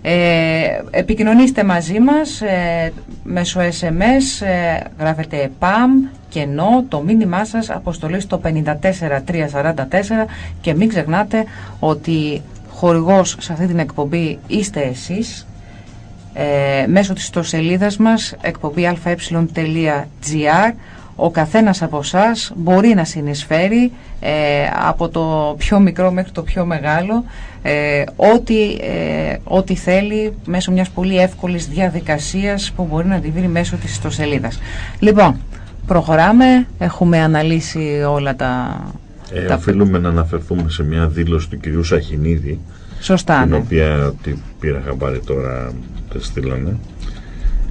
Ε, επικοινωνήστε μαζί μας ε, μέσω SMS, ε, γράφετε PAM, κενό, το μήνυμά σας αποστολή στο 54344 και μην ξεχνάτε ότι χορηγός σε αυτή την εκπομπή είστε εσείς. Ε, μέσω της ιστοσελίδας μας εκπομπή αε.gr ο καθένας από εσάς μπορεί να συνεισφέρει ε, από το πιο μικρό μέχρι το πιο μεγάλο ε, ό,τι, ε, ό,τι θέλει μέσω μιας πολύ εύκολης διαδικασίας που μπορεί να τη βρει μέσω της ιστοσελίδας. Λοιπόν, προχωράμε, έχουμε αναλύσει όλα τα... Ε, τα... Οφείλουμε να αναφερθούμε σε μια δήλωση του κυρίου Σαχινίδη Σωστά, την ναι. οποία την πήρα χαμπάρι τώρα, τη στείλανε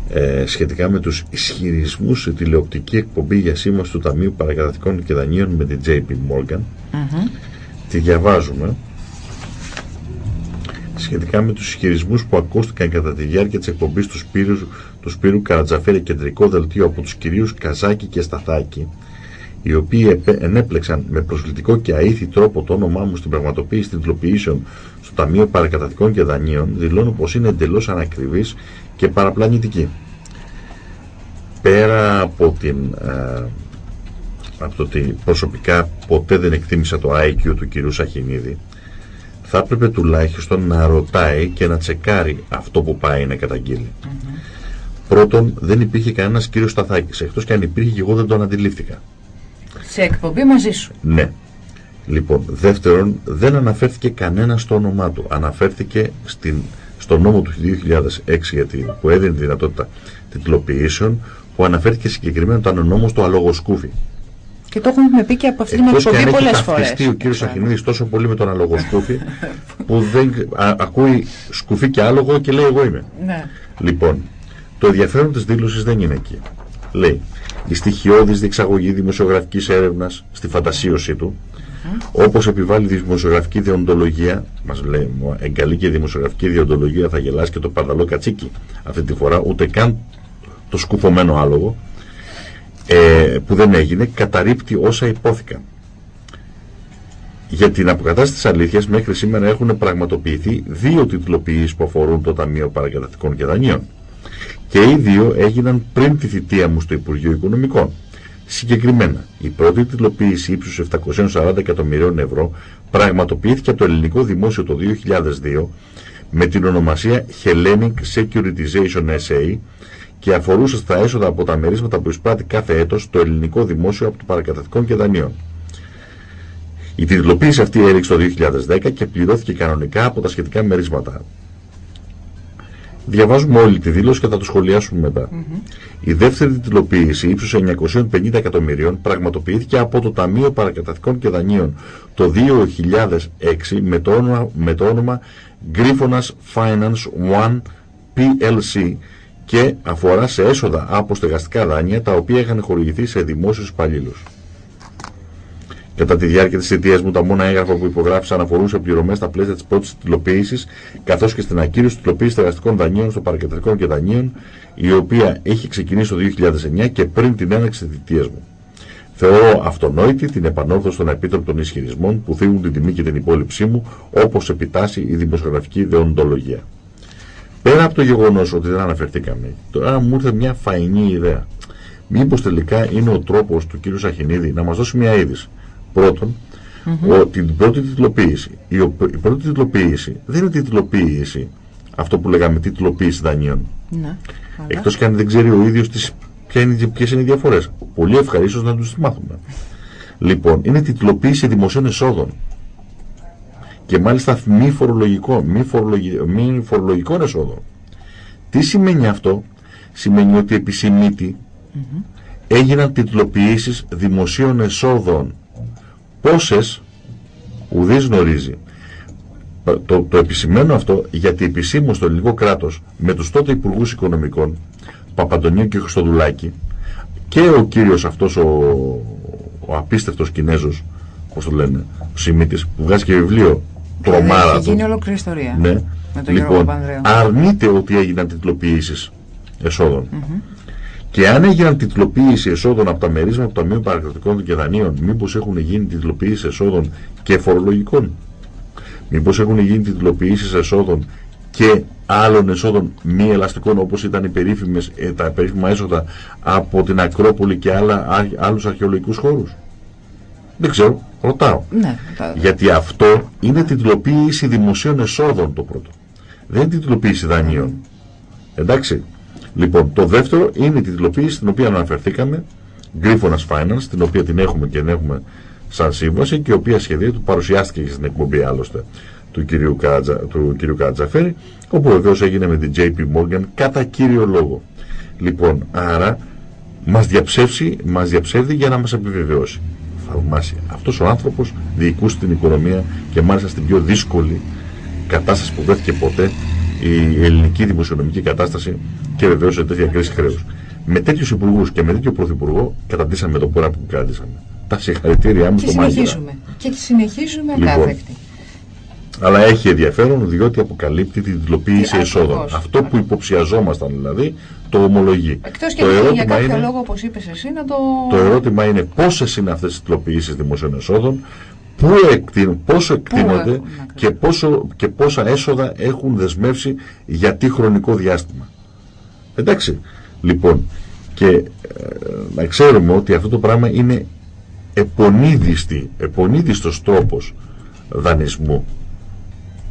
ε, σχετικά με τους ισχυρισμούς σε τηλεοπτική εκπομπή για σήμαση του Ταμείου Παρακαταθηκών και Δανείων με την JP Morgan. Τη διαβάζουμε σχετικά με τους ισχυρισμούς που ακούστηκαν κατά τη διάρκεια της εκπομπής του Σπύρου, του Σπύρου Καρατζαφέρη κεντρικό δελτίο από τους κυρίους Καζάκη και Σταθάκη οι οποίοι ενέπλεξαν με προσβλητικό και αήθη τρόπο το όνομά μου στην πραγματοποίηση τυπλοποιήσεων στο Ταμείο Παρακαταθηκών και Δανείων δηλώνουν πως είναι εντελώς ανακριβής και παραπλανητική. Πέρα από, την, ε, από το ότι προσωπικά ποτέ δεν εκτίμησα το IQ του κυρίου Σαχινίδη, θα έπρεπε τουλάχιστον να ρωτάει και να τσεκάρει αυτό που πάει να καταγγείλει. Πρώτον, δεν υπήρχε κανένας κύριος Σταθάκης. Εκτός και αν υπήρχε και εγώ δεν τον αντιλήφθηκα. Σε εκπομπή μαζί σου. Ναι. Λοιπόν, δεύτερον, δεν αναφέρθηκε κανένας στο όνομά του. Αναφέρθηκε στην στο νόμο του 2006 γιατί, που έδινε τη δυνατότητα τιτλοποιήσεων που αναφέρθηκε συγκεκριμένα ήταν ο νόμος του αλογοσκούφι. Και το έχουμε πει και από αυτή την εκπομπή πολλές φορές. Έχει ο κύριος Αχινίδης τόσο πολύ με τον αλογοσκούφι που δεν ακούει σκουφί και άλογο και λέει εγώ είμαι. Ναι. Λοιπόν, το ενδιαφέρον της δήλωσης δεν είναι εκεί. λέει η στοιχειώδης διεξαγωγή δημοσιογραφικής έρευνας στη φαντασίωσή του όπως επιβάλλει η δημοσιογραφική διοντολογία μας λέει εγκαλεί και η δημοσιογραφική διοντολογία θα γελάσει και το παρδαλό κατσίκι αυτή τη φορά ούτε καν το σκουφωμένο άλογο ε, που δεν έγινε καταρρύπτει όσα υπόθηκαν για την αποκατάσταση της αλήθειας μέχρι σήμερα έχουν πραγματοποιηθεί δύο τιτλοποιήσεις που αφορούν το Ταμείο Παρακαταθήκων και Δανείων και οι δύο έγιναν πριν τη θητεία μου στο Υπουργείο Οικονομικών. Συγκεκριμένα, η πρώτη τιτλοποίηση ύψους 740 εκατομμυρίων ευρώ πραγματοποιήθηκε από το ελληνικό δημόσιο το 2002 με την ονομασία Hellenic Securitization SA και αφορούσε στα έσοδα από τα μερίσματα που εισπράττει κάθε έτος το ελληνικό δημόσιο από το παρακαταθικών και δανείων. Η τιτλοποίηση αυτή έριξε το 2010 και πληρώθηκε κανονικά από τα σχετικά μερίσματα. Διαβάζουμε όλη τη δήλωση και θα το σχολιάσουμε μετά. Η δεύτερη τιτλοποίηση ύψους 950 εκατομμυρίων πραγματοποιήθηκε από το Ταμείο Παρακαταθικών και Δανείων το 2006 με το όνομα, με το όνομα Griffonas Finance One PLC και αφορά σε έσοδα από στεγαστικά δάνεια τα οποία είχαν χορηγηθεί σε δημόσιους υπαλλήλους. Κατά τη διάρκεια της θητείας μου, τα μόνα έγγραφα που υπογράφησαν αφορούν σε πληρωμές στα πλαίσια της πρώτης τυλοποίηση, καθώς και στην ακύρωση τυλοποίηση εργαστικών δανείων στο παρακεντρικών και δανείων, η οποία έχει ξεκινήσει το 2009 και πριν την έναρξη της θητείας μου. Θεωρώ αυτονόητη την επανόρθωση των επίτροπων ισχυρισμών που θίγουν την τιμή και την υπόλοιψή μου, όπως επιτάσσει η δημοσιογραφική δεοντολογία. Πέρα από το γεγονός ότι δεν αναφερθήκαμε, τώρα μου ήρθε μια φαϊνή ιδέα. Μήπως τελικά είναι ο τρόπος του κ. Σαχινίδη να μας δώσει μια είδηση. Πρώτον, mm την πρώτη τιτλοποίηση. Η, η πρώτη τιτλοποίηση δεν είναι τιτλοποίηση αυτό που λέγαμε τιτλοποίηση δανείων. Ναι, Εκτός και αν δεν ξέρει ο ίδιος τις, ποιες είναι οι διαφορές. Πολύ ευχαρίστως να τους μάθουμε. Λοιπόν, είναι τιτλοποίηση δημοσίων εσόδων. Και μάλιστα μη, φορολογικό, μη, φορολογικό, μη φορολογικών εσόδων. Τι σημαίνει αυτό; Σημαίνει ότι επί mm έγιναν τιτλοποιήσεις δημοσίων εσόδων πόσες ουδής γνωρίζει. Το, το επισημαίνω αυτό γιατί επισήμω στο ελληνικό κράτος με τους τότε υπουργούς οικονομικών Παπαντονίου και Χριστοδουλάκη και ο κύριος αυτός ο, ο απίστευτος Κινέζος πώς το λένε, ο Σιμίτης που βγάζει και βιβλίο τρομάρα Έχει γίνει ολόκληρη ιστορία. Ναι. Με τον λοιπόν, αρνείται ότι έγιναν τιτλοποιήσεις εσόδων. Και αν έγιναν τιτλοποίηση εσόδων από τα μερίσματα του Ταμείου Παρακρατικών και Δανείων, μήπως έχουν γίνει τιτλοποίηση εσόδων και φορολογικών; Μήπως έχουν γίνει τιτλοποιήσεις εσόδων και άλλων εσόδων μη ελαστικών όπως ήταν οι περίφημες, ε, τα περίφημα έσοδα από την Ακρόπολη και άλλα, άλλους αρχαιολογικούς χώρους; Δεν ξέρω, ρωτάω. Ναι, Γιατί αυτό είναι τιτλοποίηση δημοσίων εσόδων το πρώτο. Δεν είναι τιτλοποίηση δανείων. Εντάξει. Λοιπόν, το δεύτερο είναι η τιτλοποίηση στην οποία αναφερθήκαμε, Griffonas Finance, την οποία την έχουμε και την έχουμε σαν σύμβαση και η οποία σχεδία του παρουσιάστηκε και στην εκπομπή άλλωστε του κυρίου, Κάτζα, του κυρίου Κάτζαφέρη, όπου βεβαίως έγινε με την JP Morgan κατά κύριο λόγο. Λοιπόν, άρα μας διαψεύσει, μας διαψεύδει για να μας επιβεβαιώσει. Θαυμάσια. Αυτός ο άνθρωπος διοικούσε την οικονομία και μάλιστα στην πιο δύσκολη κατάσταση που βρέθηκε ποτέ η ελληνική δημοσιονομική κατάσταση και βεβαίως σε τέτοια κρίση χρέους. Με τέτοιους υπουργούς και με τέτοιο πρωθυπουργό καταντήσαμε το πόρα που καταντήσαμε. Τα συγχαρητήριά μου στο συνεχίζουμε. Και συνεχίζουμε λοιπόν, ακάθεκτη. Αλλά έχει ενδιαφέρον διότι αποκαλύπτει την τυλοποίηση εσόδων. Αυτό που υποψιαζόμασταν δηλαδή το ομολογεί. Εκτός και το ερώτημα για κάποιο είναι, λόγο όπως είπες εσύ να το... Το ερώτημα είναι πόσες είναι αυτές τις τυλοποιήσεις δημοσίων εσόδων, πού εκτείνουν, πόσο εκτείνονται και, πόσο, και πόσα έσοδα έχουν δεσμεύσει για τι χρονικό διάστημα. Εντάξει, λοιπόν, και ε, να ξέρουμε ότι αυτό το πράγμα είναι επονίδιστη, επονίδιστος τρόπος δανεισμού.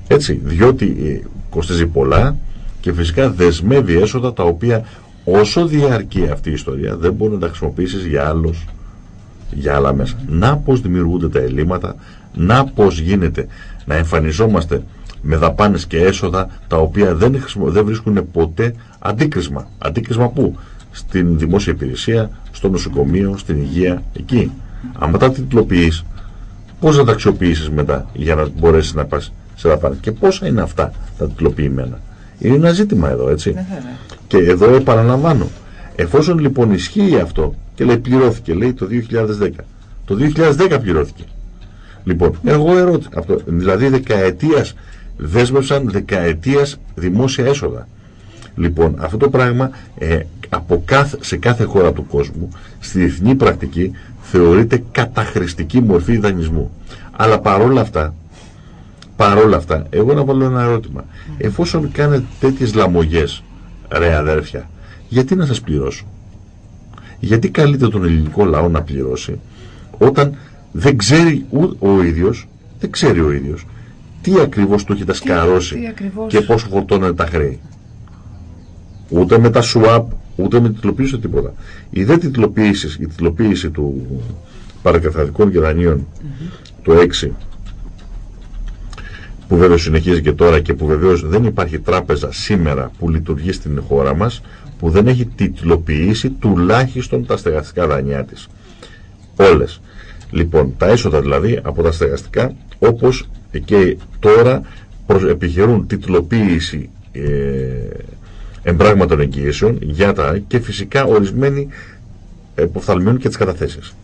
Έτσι, διότι ε, κοστίζει πολλά και φυσικά δεσμεύει έσοδα τα οποία όσο διαρκεί αυτή η ιστορία δεν μπορεί να τα χρησιμοποιήσεις για άλλους για άλλα μέσα. Να πώς δημιουργούνται τα ελλείμματα, να πώς γίνεται να εμφανιζόμαστε με δαπάνες και έσοδα τα οποία δεν, δεν βρίσκουν ποτέ αντίκρισμα. Αντίκρισμα πού; Στην δημόσια υπηρεσία, στο νοσοκομείο, στην υγεία, εκεί. Αν μετά την τυπλοποιείς, πώς θα τα αξιοποιήσεις μετά για να μπορέσεις να πας σε δαπάνες. Και πόσα είναι αυτά τα τυπλοποιημένα; Είναι ένα ζήτημα εδώ, έτσι. Ναι, ναι, ναι. Και εδώ επαναλαμβάνω. Εφόσον λοιπόν ισχύει αυτό και λέει πληρώθηκε, λέει το 2010. Το 2010 πληρώθηκε. Λοιπόν, εγώ ερώτησα, αυτό, δηλαδή δεκαετίας, δέσμευσαν δεκαετίας δημόσια έσοδα. Λοιπόν, αυτό το πράγμα ε, από κάθε, σε κάθε χώρα του κόσμου, στη διεθνή πρακτική, θεωρείται καταχρηστική μορφή δανεισμού. Αλλά παρόλα αυτά, παρόλα αυτά, εγώ να βάλω ένα ερώτημα. Εφόσον κάνετε τέτοιες λαμογές, ρε αδέρφια, γιατί να σας πληρώσω; Γιατί καλείτε τον ελληνικό λαό να πληρώσει όταν δεν ξέρει ο ίδιος, δεν ξέρει ο ίδιος τι ακριβώς του έχετε σκαρώσει και πόσο φορτώνεται τα χρέη. Ούτε με τα swap, ούτε με τιτλοποίηση, ούτε τίποτα. Η δε τιτλοποίηση, η τιτλοποίηση του παρακαθαρικών και δανείων του 6 που βέβαια συνεχίζει και τώρα και που βεβαίως δεν υπάρχει τράπεζα σήμερα που λειτουργεί στην χώρα μας που δεν έχει τιτλοποιήσει τουλάχιστον τα στεγαστικά δανειά της. Όλες. Λοιπόν, τα έσοδα δηλαδή από τα στεγαστικά όπως και τώρα επιχειρούν τιτλοποίηση ε, εμπράγματων εγγύησεων για τα και φυσικά ορισμένοι υποφθαλμιούν και τις καταθέσεις.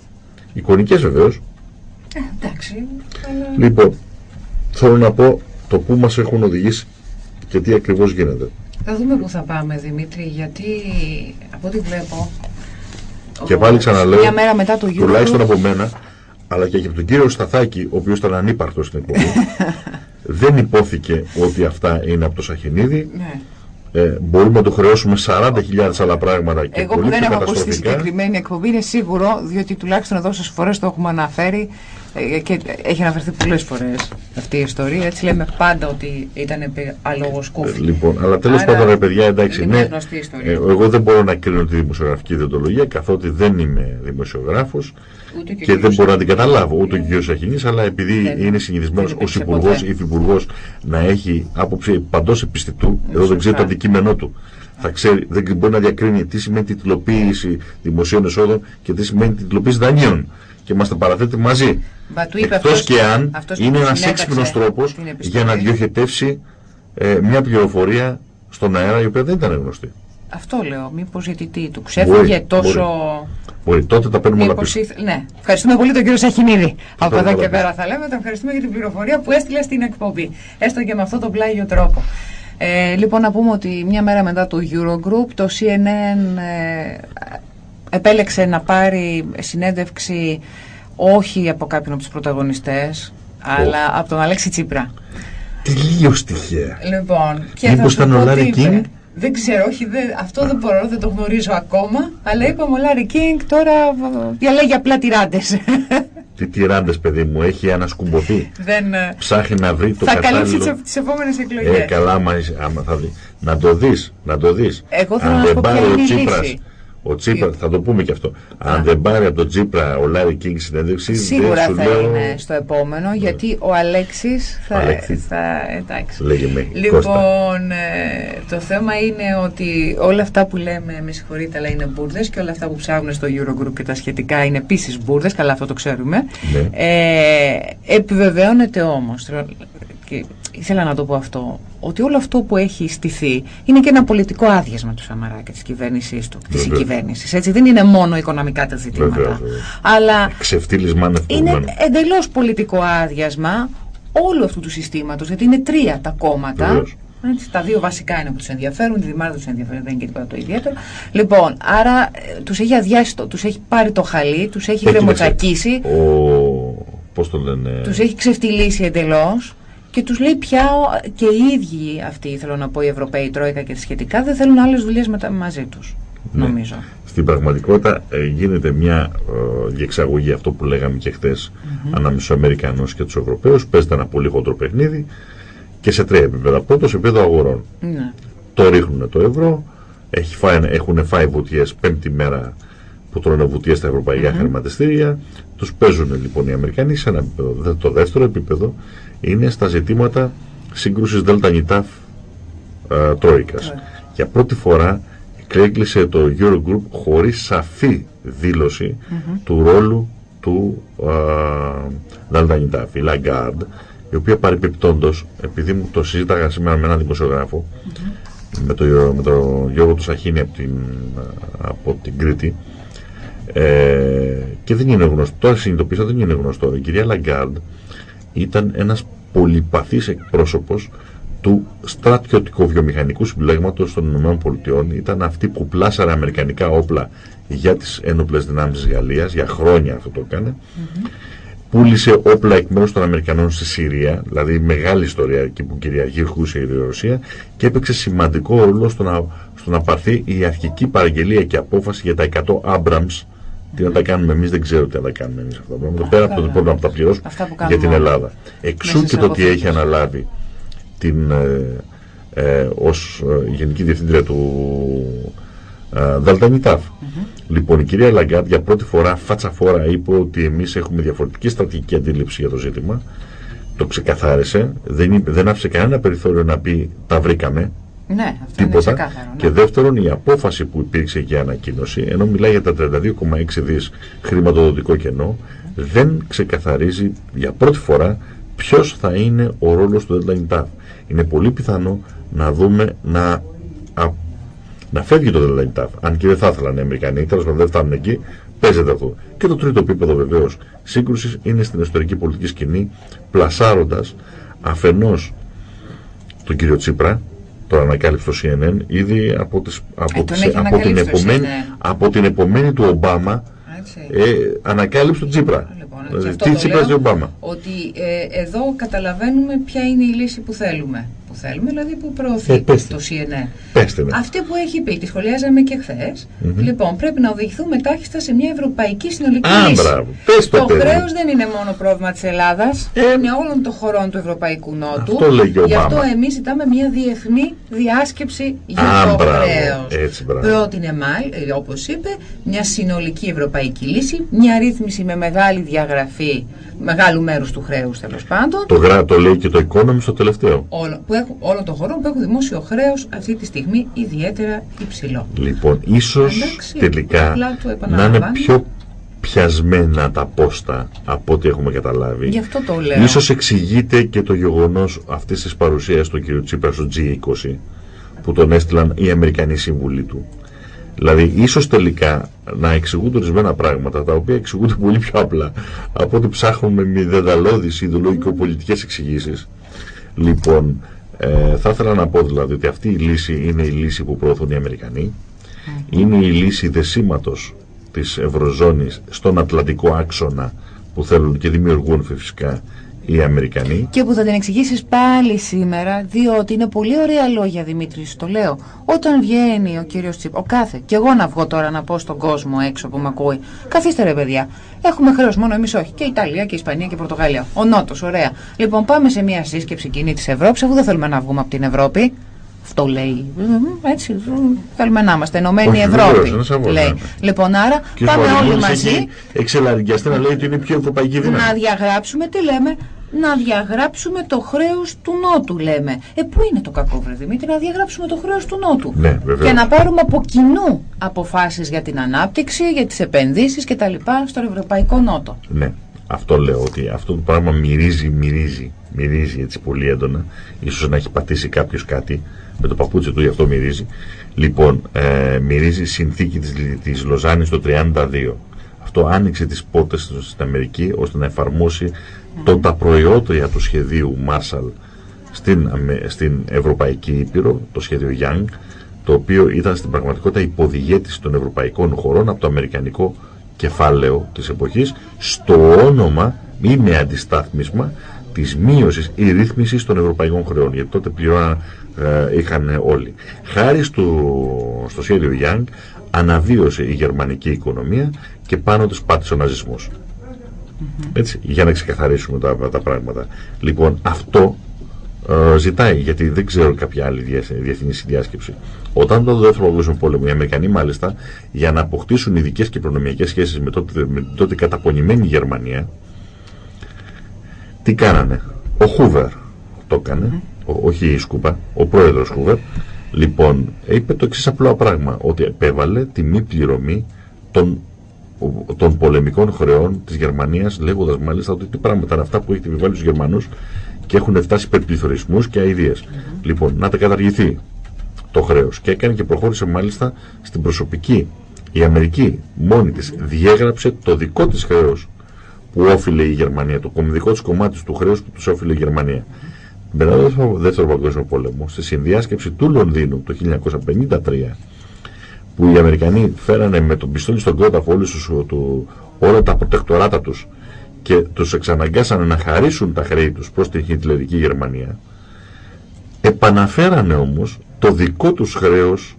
Εικονικές βεβαίως. Ε, εντάξει. Λοιπόν, θέλω να πω το που μας έχουν οδηγήσει και τι ακριβώς γίνεται. Θα δούμε πού θα πάμε Δημήτρη, γιατί από ό,τι βλέπω... Και πάλι ξαναλέω, μια μέρα μετά το τουλάχιστον από μένα, αλλά και από τον κύριο Σταθάκη, ο οποίος ήταν ανύπαρκτος στην εκπομπή, δεν υπόθηκε ότι αυτά είναι από το Σαχινίδη. Ναι. Ε, μπορούμε να το χρεώσουμε 40.000 άλλα πράγματα και Εγώ πολύ που δεν έχω ακούσει τη συγκεκριμένη εκπομπή είναι σίγουρο, διότι τουλάχιστον εδώ στις φορές το έχουμε αναφέρει ε, και έχει αναφερθεί πολλές φορές αυτή η ιστορία. Έτσι λέμε πάντα ότι ήταν αλόγο κούφι. Ε, λοιπόν, αλλά τέλος πάντων, ρε παιδιά, εντάξει, ναι. Ε, εγώ δεν μπορώ να κρίνω τη δημοσιογραφική διοντολογία, καθότι δεν είμαι δημοσιογράφος και, και δεν μπορώ να την καταλάβω ούτε ο κ. Σαχινής, αλλά επειδή δεν, είναι συνηθισμένος ω υπουργός ή υφυπουργό να έχει άποψη παντός επιστητού, εδώ δεν ξέρει το αντικείμενό του. Θα ξέρει, δεν μπορεί να διακρίνει τι σημαίνει τιτλοποίηση δημοσίων εσόδων και τι σημαίνει τιτλοποίηση δανείων και μας τα παραθέτει μαζί. Εκτός και αν είναι ένας έξυπνος τρόπος για να διοχετεύσει ε, μια πληροφορία στον αέρα η οποία δεν ήταν γνωστή. Αυτό λέω. Μήπως γιατί τι, του ξέφυγε τόσο. Μπορεί. μπορεί. τότε τα παίρνουμε όλα πίσω. Ναι. Ευχαριστούμε πολύ τον κύριο Σαχινίδη. Από εδώ και πέρα θα λέμε. Τον ευχαριστούμε για την πληροφορία που έστειλε στην εκπομπή. Έστω και με αυτόν τον πλάγιο τρόπο. Ε, λοιπόν, να πούμε ότι μια μέρα μετά το Eurogroup, το CNN ε, επέλεξε να πάρει συνέντευξη όχι από κάποιον από τους πρωταγωνιστές, αλλά από τον Αλέξη Τσίπρα. Τελείως τυχαία. Λοιπόν, και Μήπως ήταν ο Λάρι Κίνγκ; Δεν ξέρω, όχι, αυτό δεν μπορώ, δεν το γνωρίζω ακόμα. Αλλά είπαμε ο Λάρι Κίνγκ τώρα διαλέγει απλά τιράντες. Τι τιράντες παιδί μου, έχει ανασκουμποθεί. Δεν... Ε, Ψάχνει να βρει το θα κατάλληλο. Θα καλύψει τις επόμενες εκλογές. Ε, καλά, άμα θα δεις. Να το δεις, να το δεις. Εγώ θέλω Αν να σου πω ποια είναι η λύση. Ο Τσίπρα, θα το πούμε και αυτό. Αν δεν πάρει από τον Τσίπρα ο Λάρι Κίνγκ συνέντευξη. Σίγουρα δεν θα λέω... είναι στο επόμενο, ναι. γιατί ο Αλέξης θα. Αλέξη. θα εντάξει. Λέγε με. Λοιπόν, ε, το θέμα είναι ότι όλα αυτά που λέμε, με συγχωρείτε, αλλά είναι μπουρδες και όλα αυτά που ψάχνουν στο Eurogroup και τα σχετικά είναι επίσης μπουρδες. Καλά, αυτό το ξέρουμε. Ναι. Ε, επιβεβαιώνεται όμως και ήθελα να το πω αυτό, ότι όλο αυτό που έχει στηθεί είναι και ένα πολιτικό άδειασμα του Σαμαρά και της κυβέρνησής του, της συγκυβέρνησης. Έτσι δεν είναι μόνο οικονομικά τα ζητήματα. Βεβαίως, Αλλά είναι εντελώς πολιτικό άδειασμα όλου αυτού του συστήματος, γιατί είναι τρία τα κόμματα. Έτσι, τα δύο βασικά είναι που τους ενδιαφέρουν, τη Δημάρτα τους ενδιαφέρει, δεν είναι και τίποτα το ιδιαίτερο. Λοιπόν, άρα ε, τους έχει αδειάσει, τους έχει πάρει το χαλί, τους έχει κρεμοτσακίσει. Πώς το λένε; Τους έχει ξεφτυλίσει εντελώς και τους λέει πια και οι ίδιοι αυτοί, θέλω να πω, οι Ευρωπαίοι Τρόικα και σχετικά, δεν θέλουν άλλες δουλειές μαζί τους, ναι. νομίζω. Στην πραγματικότητα ε, γίνεται μια ε, διεξαγωγή, αυτό που λέγαμε και χθες, mm -hmm. ανάμεσα στους Αμερικανούς και τους Ευρωπαίους, παίζεται ένα πολύ χοντρό παιχνίδι και σε τρία επίπεδα. Πρώτο, σε επίπεδο αγορών. Ναι. Το ρίχνουν το ευρώ, έχει φάει, έχουν φάει βουτιές πέμπτη μέρα που τρώνε βουτιές στα ευρωπαϊκά mm -hmm. χρηματιστήρια. Τους παίζουν λοιπόν οι Αμερικανοί σε ένα επίπεδο. Το δεύτερο επίπεδο είναι στα ζητήματα σύγκρουσης ΔΝΤ ε, Τρόικας. Ναι. Για πρώτη φορά εκλέγκλησε το Eurogroup χωρίς σαφή δήλωση του ρόλου του ΔΝΤ, η Lagarde, η οποία παρεπιπτόντως, επειδή μου το συζήταγα σήμερα με έναν δημοσιογράφο, με τον με το Γιώργο του Σαχίνη από την, από την Κρήτη ε, και δεν είναι γνωστό, τώρα συνειδητοποίησα δεν είναι γνωστό. Η κυρία Λαγκάρντ ήταν ένας πολυπαθής εκπρόσωπος του στρατιωτικο-βιομηχανικού συμπλέγματος των ΗΠΑ. Ήταν αυτή που πλάσαρε αμερικανικά όπλα για τις ένοπλες δυνάμεις της Γαλλίας, για χρόνια αυτό το έκανε. Mm Πούλησε όπλα εκ μέρους των Αμερικανών στη Συρία, δηλαδή μεγάλη ιστορία εκεί που κυριαρχούσε η Ρωσία και έπαιξε σημαντικό ρόλο στο να, στο να πάρθει η αρχική παραγγελία και απόφαση για τα 100 Abrams τι να τα κάνουμε εμείς, δεν ξέρω τι να τα κάνουμε εμείς αυτά τα πράγματα. Πέρα από το ότι να τα πληρώσουμε για την Ελλάδα. Εξού και το ότι έχει αναλάβει την, ε, ε, ως ε, Γενική Διευθύντρια του ε, Δέλτα Νι Ταυ. Λοιπόν, η κυρία Λαγκάρντ για πρώτη φορά φάτσα φόρα είπε ότι εμείς έχουμε διαφορετική στρατηγική αντίληψη για το ζήτημα. Το ξεκαθάρισε. Δεν, δεν άφησε κανένα περιθώριο να πει τα βρήκαμε. Ναι, αυτό τίποτα. Είναι ναι. Και δεύτερον, η απόφαση που υπήρξε για ανακοίνωση, ενώ μιλάει για τα 32,6 δις χρηματοδοτικό κενό, δεν ξεκαθαρίζει για πρώτη φορά ποιος θα είναι ο ρόλος του Δέλτα Νι Ταυ. Είναι πολύ πιθανό να δούμε να, να φεύγει το Deadline TAF. Αν και δεν θα ήθελαν οι Αμερικανοί, τέλος πάντων δεν φτάνουν εκεί, παίζεται αυτό. Και το τρίτο επίπεδο βεβαίως σύγκρουσης είναι στην ιστορική πολιτική σκηνή, πλασάροντας αφενός τον κύριο Τσίπρα, το ανακάλυψε το CNN ήδη από, τις, από, ε, τις, από, την, επομένη, από την επομένη του Ομπάμα ε, ανακάλυψε τον Τσίπρα. Λοιπόν, δηλαδή, τι Τσίπρα Ομπάμα. Ότι ε, εδώ καταλαβαίνουμε ποια είναι η λύση που θέλουμε που θέλουμε, δηλαδή που προωθεί ε, το CNN. Πέστε Αυτή που έχει πει, τη σχολιάζαμε και χθες. Λοιπόν, πρέπει να οδηγηθούμε τάχιστα σε μια ευρωπαϊκή συνολική Α, λύση. Μπράβο. Πες το χρέος δεν είναι μόνο πρόβλημα της Ελλάδας, ε, είναι όλων των χωρών του Ευρωπαϊκού Νότου. Αυτό λέγει ο Γι' αυτό εμείς ζητάμε μια διεθνή διάσκεψη για Α, το χρέος. Πρότεινε μάλ, ε, όπως είπε, μια συνολική ευρωπαϊκή λύση, μια ρύθμιση με μεγάλη διαγραφή μεγάλου μέρους του χρέους τέλος πάντων. Το, το λέει και το Economist στο τελευταίο. Όλο, που έχουν, όλων των χωρών που έχουν δημόσιο χρέος αυτή τη στιγμή ιδιαίτερα υψηλό. Λοιπόν, ίσως τελικά να είναι πιο πιασμένα τα πόστα από ό,τι έχουμε καταλάβει. Γι' αυτό το λέω. Ίσως εξηγείται και το γεγονός αυτής της παρουσίας του κ. Τσίπρα στο G20 που τον έστειλαν οι Αμερικανοί σύμβουλοι του. Δηλαδή, ίσως τελικά να εξηγούνται ορισμένα πράγματα τα οποία εξηγούνται πολύ πιο απλά από ότι ψάχνουμε με δεδαλώδεις ιδεολογικο-πολιτικές εξηγήσεις. Λοιπόν, ε, θα ήθελα να πω δηλαδή ότι αυτή η λύση είναι η λύση που προωθούν οι Αμερικανοί. Είναι η λύση δεσίματο της Ευρωζώνης στον Ατλαντικό άξονα που θέλουν και δημιουργούν φυσικά οι Αμερικανοί. Και που θα την εξηγήσεις πάλι σήμερα, διότι είναι πολύ ωραία λόγια, Δημήτρης, το λέω. Όταν βγαίνει ο κύριος Τσίπ, ο κάθε, και εγώ να βγω τώρα να πω στον κόσμο έξω που με ακούει, καθίστε ρε παιδιά. Έχουμε χρέος μόνο εμείς όχι. Και η Ιταλία και η Ισπανία και η Πορτογαλία. Ο Νότος, ωραία. Λοιπόν, πάμε σε μια σύσκεψη κοινή της Ευρώπης, αφού δεν θέλουμε να βγούμε από την Ευρώπη. Αυτό λέει. Έτσι, θέλουμε να είμαστε ενωμένοι Ευρώπη. λέει. Λοιπόν, άρα και πάμε όλοι μαζί. Εξελαργιαστεί να λέει ότι είναι πιο ευρωπαϊκή δύναμη. Να διαγράψουμε, τι λέμε, να διαγράψουμε το χρέος του Νότου, λέμε. Ε, πού είναι το κακό, βρε Δημήτρη, να διαγράψουμε το χρέος του Νότου. Ναι, βεβαίως. Και να πάρουμε από κοινού αποφάσεις για την ανάπτυξη, για τις επενδύσεις κτλ. στον Ευρωπαϊκό Νότο. Ναι. Αυτό λέω ότι αυτό το πράγμα μυρίζει, μυρίζει, μυρίζει έτσι πολύ έντονα. Ίσως να έχει πατήσει κάποιος κάτι με το παπούτσι του, γι' αυτό μυρίζει. Λοιπόν, ε, μυρίζει συνθήκη της, της Λοζάνης το 32. Αυτό άνοιξε τις πόρτες στην Αμερική ώστε να εφαρμόσει το, τα προϊόντια του σχεδίου Marshall στην, στην Ευρωπαϊκή Ήπειρο, το σχέδιο Young, το οποίο ήταν στην πραγματικότητα υποδηγέτηση των ευρωπαϊκών χωρών από το αμερικανικό κεφάλαιο της εποχής στο όνομα ή με αντιστάθμισμα της μείωσης ή ρύθμισης των ευρωπαϊκών χρεών γιατί τότε πληρώναν ε, είχαν όλοι. Χάρη στο, στο σχέδιο Young αναβίωσε η γερμανική οικονομία και πάνω της πάτησε ο ναζισμός. Έτσι, για να ξεκαθαρίσουμε τα, τα πράγματα. Λοιπόν αυτό ε, ζητάει, γιατί δεν ξέρω κάποια άλλη διεθνή διάσκεψη. Όταν το δεύτερο παγκόσμιο πόλεμο, οι Αμερικανοί μάλιστα, για να αποκτήσουν ειδικές και προνομιακές σχέσεις με, τότε, με τότε καταπονημένη Γερμανία, τι κάνανε; Ο Χούβερ το έκανε, όχι η Σκούπα, ο πρόεδρος Χούβερ. Λοιπόν, είπε το εξής απλό πράγμα, ότι επέβαλε τη μη πληρωμή των των πολεμικών χρεών της Γερμανίας λέγοντας μάλιστα ότι τι πράγματα είναι αυτά που έχει επιβάλει στους Γερμανούς και έχουν φτάσει υπερπληθωρισμού και αειδίε. Λοιπόν, να τα καταργηθεί. το χρέος και έκανε και προχώρησε μάλιστα στην προσωπική. Η Αμερική μόνη της διέγραψε το δικό της χρέος που όφιλε η Γερμανία, το δικό της κομμάτι του χρέους που τους όφιλε η Γερμανία. Μετά το δεύτερο παγκόσμιο πόλεμο, στη συνδιάσκεψη του Λονδίνου το 1953, που οι Αμερικανοί φέρανε με τον πιστόλι στον κρόταφο όλους του, όλα τα προτεκτοράτα τους και τους εξαναγκάσανε να χαρίσουν τα χρέη τους προς την Χιτλερική Γερμανία, επαναφέρανε όμως το δικό τους χρέος,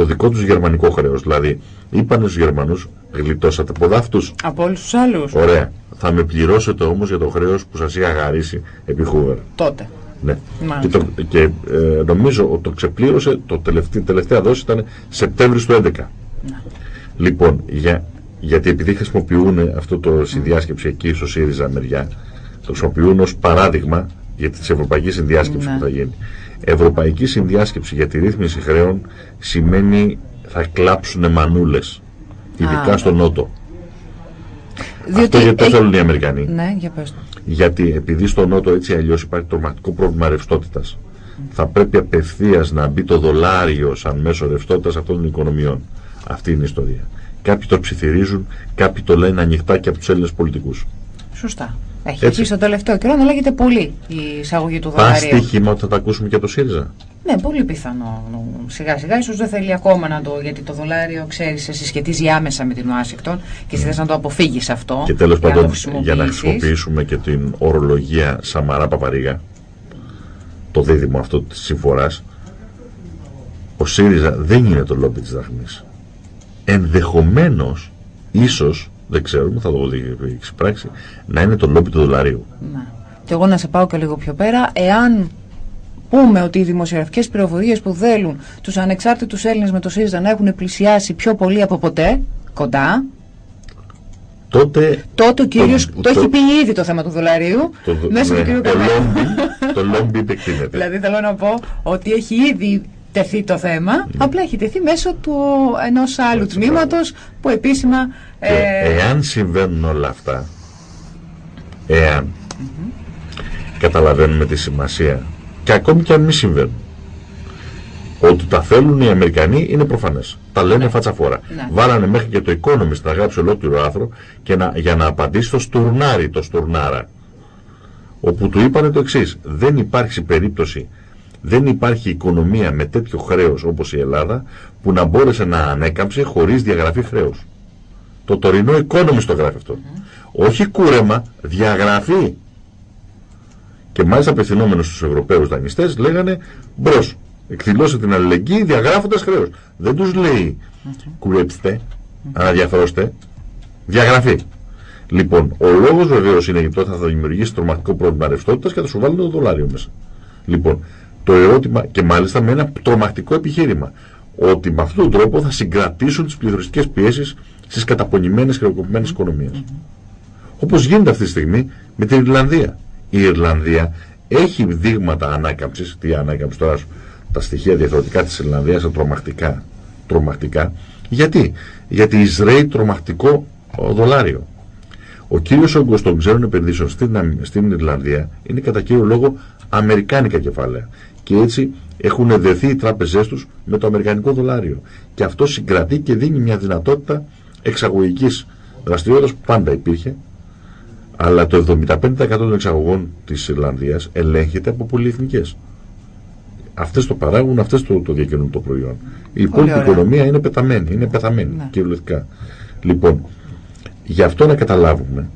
το δικό τους γερμανικό χρέος. Δηλαδή, είπαν στους Γερμανούς, γλιτώσατε από δάφτους. Από όλους τους άλλους. Ωραία. Θα με πληρώσετε όμως για το χρέος που σας είχα χαρίσει επί Χούβερ. Τότε. Ναι. Και, το, και ε, νομίζω ότι το ξεπλήρωσε, το τελευταία, τελευταία δόση ήταν Σεπτέμβρης του 2011. Ναι. Λοιπόν, για, γιατί επειδή χρησιμοποιούν αυτό το συνδιάσκεψη εκεί στο ΣΥΡΙΖΑ μεριά, το χρησιμοποιούν ως παράδειγμα για τη Ευρωπαϊκή Συνδιάσκεψη ναι. που θα γίνει. Ευρωπαϊκή Συνδιάσκεψη για τη ρύθμιση χρέων σημαίνει θα κλάψουν μανούλες, ειδικά στο Νότο. Διότι Αυτό γιατί το θέλουν οι Αμερικανοί. Ναι, για πες Γιατί επειδή στο Νότο έτσι αλλιώς υπάρχει τρομακτικό πρόβλημα ρευστότητας. Θα πρέπει απευθείας να μπει το δολάριο σαν μέσο ρευστότητας αυτών των οικονομιών. Αυτή είναι η ιστορία. Κάποιοι το ψιθυρίζουν, κάποιοι το λένε ανοιχτά και από τους Έλληνες πολιτικούς. Σωστά. Έχει αρχίσει το τελευταίο καιρό να λέγεται πολύ η εισαγωγή του δολαρίου. Πα στοίχημα ότι θα τα ακούσουμε και από το ΣΥΡΙΖΑ. Ναι, πολύ πιθανό. Σιγά σιγά, ίσως δεν θέλει ακόμα να το. Γιατί το δολάριο, ξέρεις, σε συσχετίζει άμεσα με την Ουάσιγκτον και εσύ θες να το αποφύγεις αυτό. Και τέλος πάντων, για να χρησιμοποιήσουμε και την ορολογία Σαμαρά Παπαρίγα, το δίδυμο αυτό της συμφοράς, ο ΣΥΡΙΖΑ δεν είναι το λόμπι της δραχμή. Ενδεχομένως, ίσως, δεν ξέρουμε, θα το δει πράξη, να είναι το λόμπι του δολαρίου. Ναι. Και εγώ να σε πάω και λίγο πιο πέρα, εάν πούμε ότι οι δημοσιογραφικές πληροφορίες που δέλουν τους ανεξάρτητους Έλληνες με το ΣΥΡΙΖΑ να έχουν πλησιάσει πιο πολύ από ποτέ, κοντά, τότε, τότε ο κύριος το, το, έχει πει ήδη το θέμα του δολαρίου το, μέσα ναι, του κύριου Το λόμπι επεκτείνεται. Δηλαδή θέλω να πω ότι έχει ήδη τεθεί το θέμα, ναι. απλά έχει τεθεί μέσω του ενός άλλου τμήματος που επίσημα... Ε, εάν συμβαίνουν όλα αυτά, εάν καταλαβαίνουμε τη σημασία και ακόμη και αν μη συμβαίνουν. Ότι τα θέλουν οι Αμερικανοί είναι προφανές. Τα λένε ναι. φατσαφόρα. Ναι. Βάλανε μέχρι και το Economist να γράψει ολόκληρο άρθρο και να, για να απαντήσει στο Στουρνάρι, το Στουρνάρα. Όπου του είπανε το εξής. Δεν υπάρχει περίπτωση, δεν υπάρχει οικονομία με τέτοιο χρέος όπως η Ελλάδα που να μπόρεσε να ανέκαμψε χωρίς διαγραφή χρέους. Το τωρινό Economist το γράφει αυτό. Όχι κούρεμα, διαγραφή και μάλιστα απευθυνόμενος στους Ευρωπαίους δανειστές, λέγανε μπρος. Εκδηλώσε την αλληλεγγύη διαγράφοντας χρέος. Δεν τους λέει κουρέψτε, αναδιαφρώστε, διαγραφή. Λοιπόν, ο λόγος βεβαίως είναι γιατί τότε θα δημιουργήσει τρομακτικό πρόβλημα ρευστότητας και θα σου βάλουν το δολάριο μέσα. Λοιπόν, το ερώτημα και μάλιστα με ένα τρομακτικό επιχείρημα ότι με αυτόν τον τρόπο θα συγκρατήσουν τις πληθωριστικές πιέσεις στις καταπονημένες χρεοκοπημένες οικονομίες. Όπως γίνεται αυτή τη στιγμή με την Ιρλανδία η Ιρλανδία έχει δείγματα ανάκαμψης. Τι ανάκαμψη τώρα, τα στοιχεία διαφορετικά της Ιρλανδίας είναι τρομακτικά. τρομακτικά. Γιατί; Γιατί εισραίει τρομακτικό δολάριο. Ο κύριος όγκος των ξένων επενδύσεων στην, στην Ιρλανδία είναι κατά κύριο λόγο αμερικάνικα κεφάλαια. Και έτσι έχουν δεθεί οι τράπεζές τους με το αμερικανικό δολάριο. Και αυτό συγκρατεί και δίνει μια δυνατότητα εξαγωγικής δραστηριότητας που πάντα υπήρχε αλλά το 75% των εξαγωγών της Ιρλανδίας ελέγχεται από πολυεθνικές. Αυτές το παράγουν, αυτές το, το διακαινούν το προϊόν. Η υπόλοιπη οικονομία είναι πεθαμένη, είναι πεθαμένη ναι. κυριολεκτικά. Λοιπόν, γι' αυτό να καταλάβουμε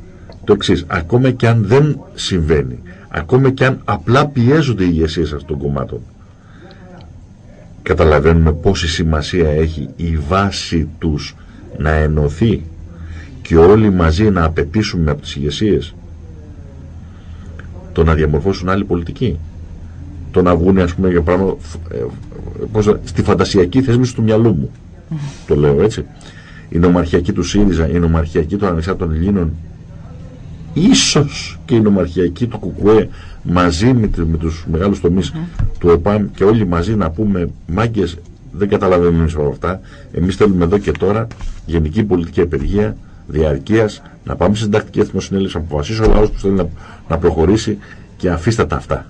το εξής, ακόμα και αν δεν συμβαίνει, ακόμα και αν απλά πιέζονται οι ηγεσίες αυτών των κομμάτων, καταλαβαίνουμε πόση σημασία έχει η βάση τους να ενωθεί και όλοι μαζί να απαιτήσουμε από τις ηγεσίες το να διαμορφώσουν άλλη πολιτική. Το να βγουν, ας πούμε, για πράγμα, ε, πώς, στη φαντασιακή θέσμηση του μυαλού μου. το λέω έτσι. Η νομαρχιακή του ΣΥΡΙΖΑ, η νομαρχιακή των ανεξάρτητων Ελλήνων, ίσως και η νομαρχιακή του ΚΚΕ μαζί με, με τους μεγάλους τομείς του ΕΠΑΜ και όλοι μαζί να πούμε μάγκες δεν καταλαβαίνουμε εμείς από αυτά. Εμείς θέλουμε εδώ και τώρα γενική πολιτική απεργία διαρκείας, να πάμε στην τακτική εθνοσυνέλευσης, να αποφασίσει ο λαός που θέλει να, να προχωρήσει και αφήστε τα αυτά.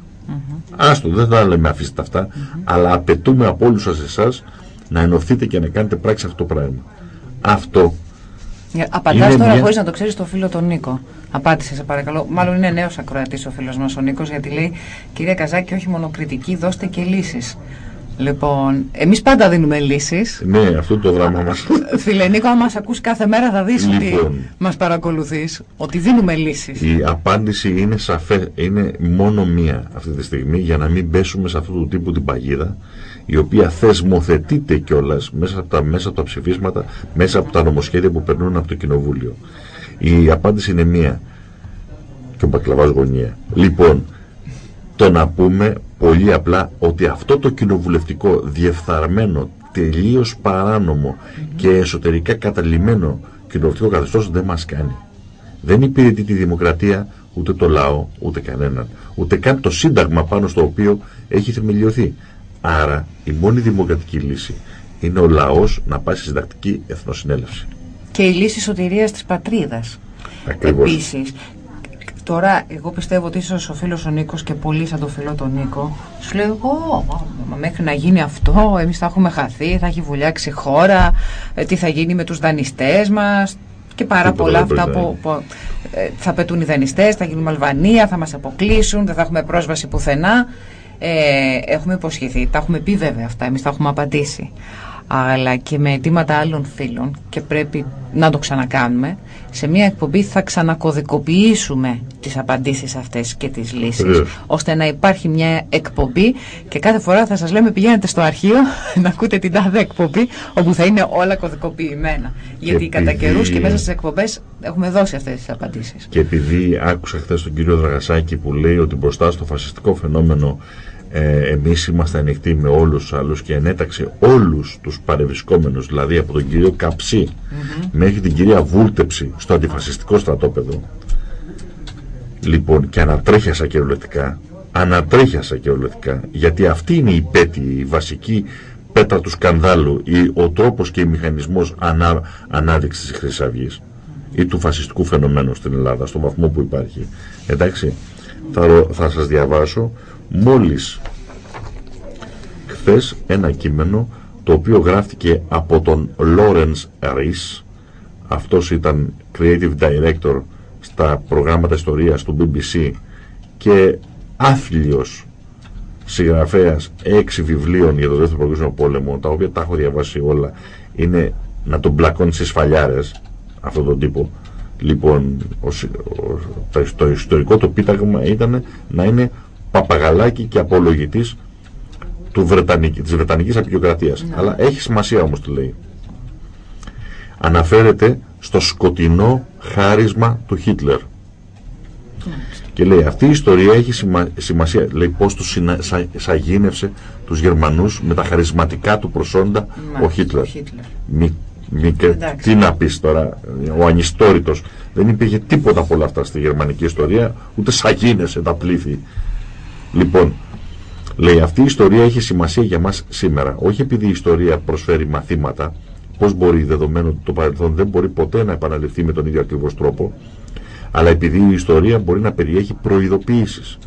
Άστο, δεν θα λέμε αφήστε αυτά, αλλά απαιτούμε από όλους σας εσάς να ενωθείτε και να κάνετε πράξη αυτό το πράγμα. Αυτό. Απαντάς τώρα μια... χωρίς να το ξέρεις το φίλο τον Νίκο. Απάντησε, σε παρακαλώ. Μάλλον είναι νέος ακροατής ο φίλος μας ο Νίκος, γιατί λέει: Κυρία Καζάκη, όχι μόνο κριτική, δώστε και λύσεις. Λοιπόν, εμείς πάντα δίνουμε λύσεις. Ναι, αυτό το δράμα μας. Φίλε Νίκο, αν μα ακούς κάθε μέρα θα δεις λοιπόν, ότι μας παρακολουθείς, ότι δίνουμε λύσεις. Η απάντηση είναι, σαφέ, είναι μόνο μία αυτή τη στιγμή για να μην πέσουμε σε αυτού του τύπου την παγίδα η οποία θεσμοθετείται κιόλας μέσα, από τα, μέσα από τα ψηφίσματα, μέσα από τα νομοσχέδια που περνούν από το Κοινοβούλιο. Η απάντηση είναι μία. Και ο Μπακλαβάς γωνία. Λοιπόν, το να πούμε πολύ απλά ότι αυτό το κοινοβουλευτικό διεφθαρμένο, τελείως παράνομο και εσωτερικά καταλημμένο κοινοβουλευτικό καθεστώς δεν μας κάνει. Δεν υπηρετεί τη δημοκρατία ούτε το λαό, ούτε κανέναν. Ούτε καν το σύνταγμα πάνω στο οποίο έχει θεμελιωθεί. Άρα η μόνη δημοκρατική λύση είναι ο λαός να πάει στη συντακτική εθνοσυνέλευση. Και η λύση σωτηρίας της πατρίδας. Ακριβώς. Επίσης, Τώρα, εγώ πιστεύω ότι ίσως ο φίλος ο Νίκος και πολύ σαν το φίλο τον Νίκο, σου λέει: Ω, μέχρι να γίνει αυτό, εμείς θα έχουμε χαθεί, θα έχει βουλιάξει χώρα, ε, τι θα γίνει με τους δανειστές μας και πάρα πολλά αυτά που, που ε, θα πετούν οι δανειστές, θα γίνουμε Αλβανία, θα μας αποκλείσουν, δεν θα έχουμε πρόσβαση πουθενά. Ε, έχουμε υποσχεθεί, τα έχουμε πει βέβαια αυτά, εμείς τα έχουμε απαντήσει αλλά και με αιτήματα άλλων φίλων και πρέπει να το ξανακάνουμε. Σε μια εκπομπή θα ξανακωδικοποιήσουμε τις απαντήσεις αυτές και τις λύσεις ώστε να υπάρχει μια εκπομπή και κάθε φορά θα σας λέμε πηγαίνετε στο αρχείο να ακούτε την τάδε εκπομπή όπου θα είναι όλα κωδικοποιημένα. Γιατί κατά καιρούς και μέσα στις εκπομπές έχουμε δώσει αυτές τις απαντήσεις. Και επειδή άκουσα χθες τον κύριο Δραγασάκη που λέει ότι μπροστά στο φασιστικό φαινόμενο ε, εμείς είμαστε ανοιχτοί με όλους τους άλλους και ενέταξε όλους τους παρευρισκόμενους, δηλαδή από τον κύριο Καψί μέχρι την κυρία Βούλτεψη στο αντιφασιστικό στρατόπεδο. Λοιπόν, και ανατρέχιασα κυριολεκτικά, ανατρέχιασα κυριολεκτικά, γιατί αυτή είναι η πέτη, η βασική πέτρα του σκανδάλου, η, ο τρόπος και ο μηχανισμός ανά, ανάδειξης της Χρυσής Αυγής ή του φασιστικού φαινομένου στην Ελλάδα, στον βαθμό που υπάρχει. Εντάξει, θα, θα σας διαβάσω μόλις. Χθες ένα κείμενο το οποίο γράφτηκε από τον Lawrence Rees αυτός ήταν Creative Director στα προγράμματα ιστορίας του BBC και άθλιος συγγραφέας έξι βιβλίων για το δεύτερο παγκόσμιο πόλεμο τα οποία τα έχω διαβάσει όλα είναι να τον μπλακώνει στις φαλιάρες αυτόν τον τύπο. Λοιπόν ο, το ιστορικό το πίταγμα ήταν να είναι παπαγαλάκι και απολογητής του Βρετανική, της Βρετανικής Απικιοκρατίας. Ναι. Αλλά έχει σημασία όμως το λέει. Αναφέρεται στο σκοτεινό χάρισμα του Χίτλερ. Και λέει αυτή η ιστορία έχει σημασία. Λέει πώς τους συνα, σα, σαγίνευσε τους Γερμανούς με τα χαρισματικά του προσόντα ο Χίτλερ. Μη, μη, τι να πεις τώρα, ο ανιστόρητος. Δεν υπήρχε τίποτα από όλα αυτά στη γερμανική ιστορία, ούτε σαγίνευσε τα πλήθη Λοιπόν, λέει αυτή η ιστορία έχει σημασία για μας σήμερα. Όχι επειδή η ιστορία προσφέρει μαθήματα, πώς μπορεί δεδομένου ότι το παρελθόν δεν μπορεί ποτέ να επαναληφθεί με τον ίδιο ακριβώς τρόπο, αλλά επειδή η ιστορία μπορεί να περιέχει προειδοποιήσεις.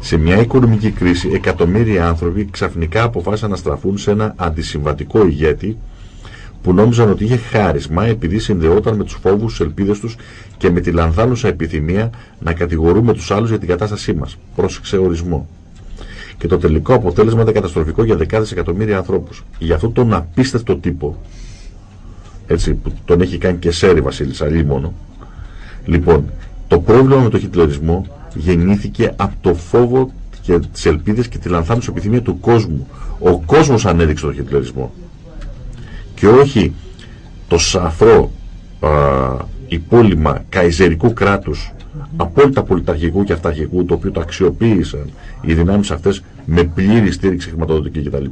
Σε μια οικονομική κρίση, εκατομμύρια άνθρωποι ξαφνικά αποφάσισαν να στραφούν σε ένα αντισυμβατικό ηγέτη που νόμιζαν ότι είχε χάρισμα επειδή συνδεόταν με τους φόβους, τις ελπίδες τους και με τη λανθάνουσα επιθυμία να κατηγορούμε τους άλλους για την κατάστασή μας. Πρόσεξε ορισμό. Και το τελικό αποτέλεσμα ήταν καταστροφικό για δεκάδες εκατομμύρια ανθρώπους. Για αυτόν τον απίστευτο τύπο, έτσι, που τον έχει κάνει και σέρι Βασίλης, αλλή μόνο. Λοιπόν, το πρόβλημα με τον χιτλερισμό γεννήθηκε από το φόβο και τις ελπίδες και τη λανθάνουσα επιθυμία του κόσμου. Ο κόσμος ανέδειξε τον χιτλερισμό και όχι το σαφρό α, υπόλοιμα καϊζερικού κράτους απόλυτα πολιταρχικού και αυταρχικού το οποίο το αξιοποίησαν οι δυνάμεις αυτές με πλήρη στήριξη χρηματοδοτική κτλ.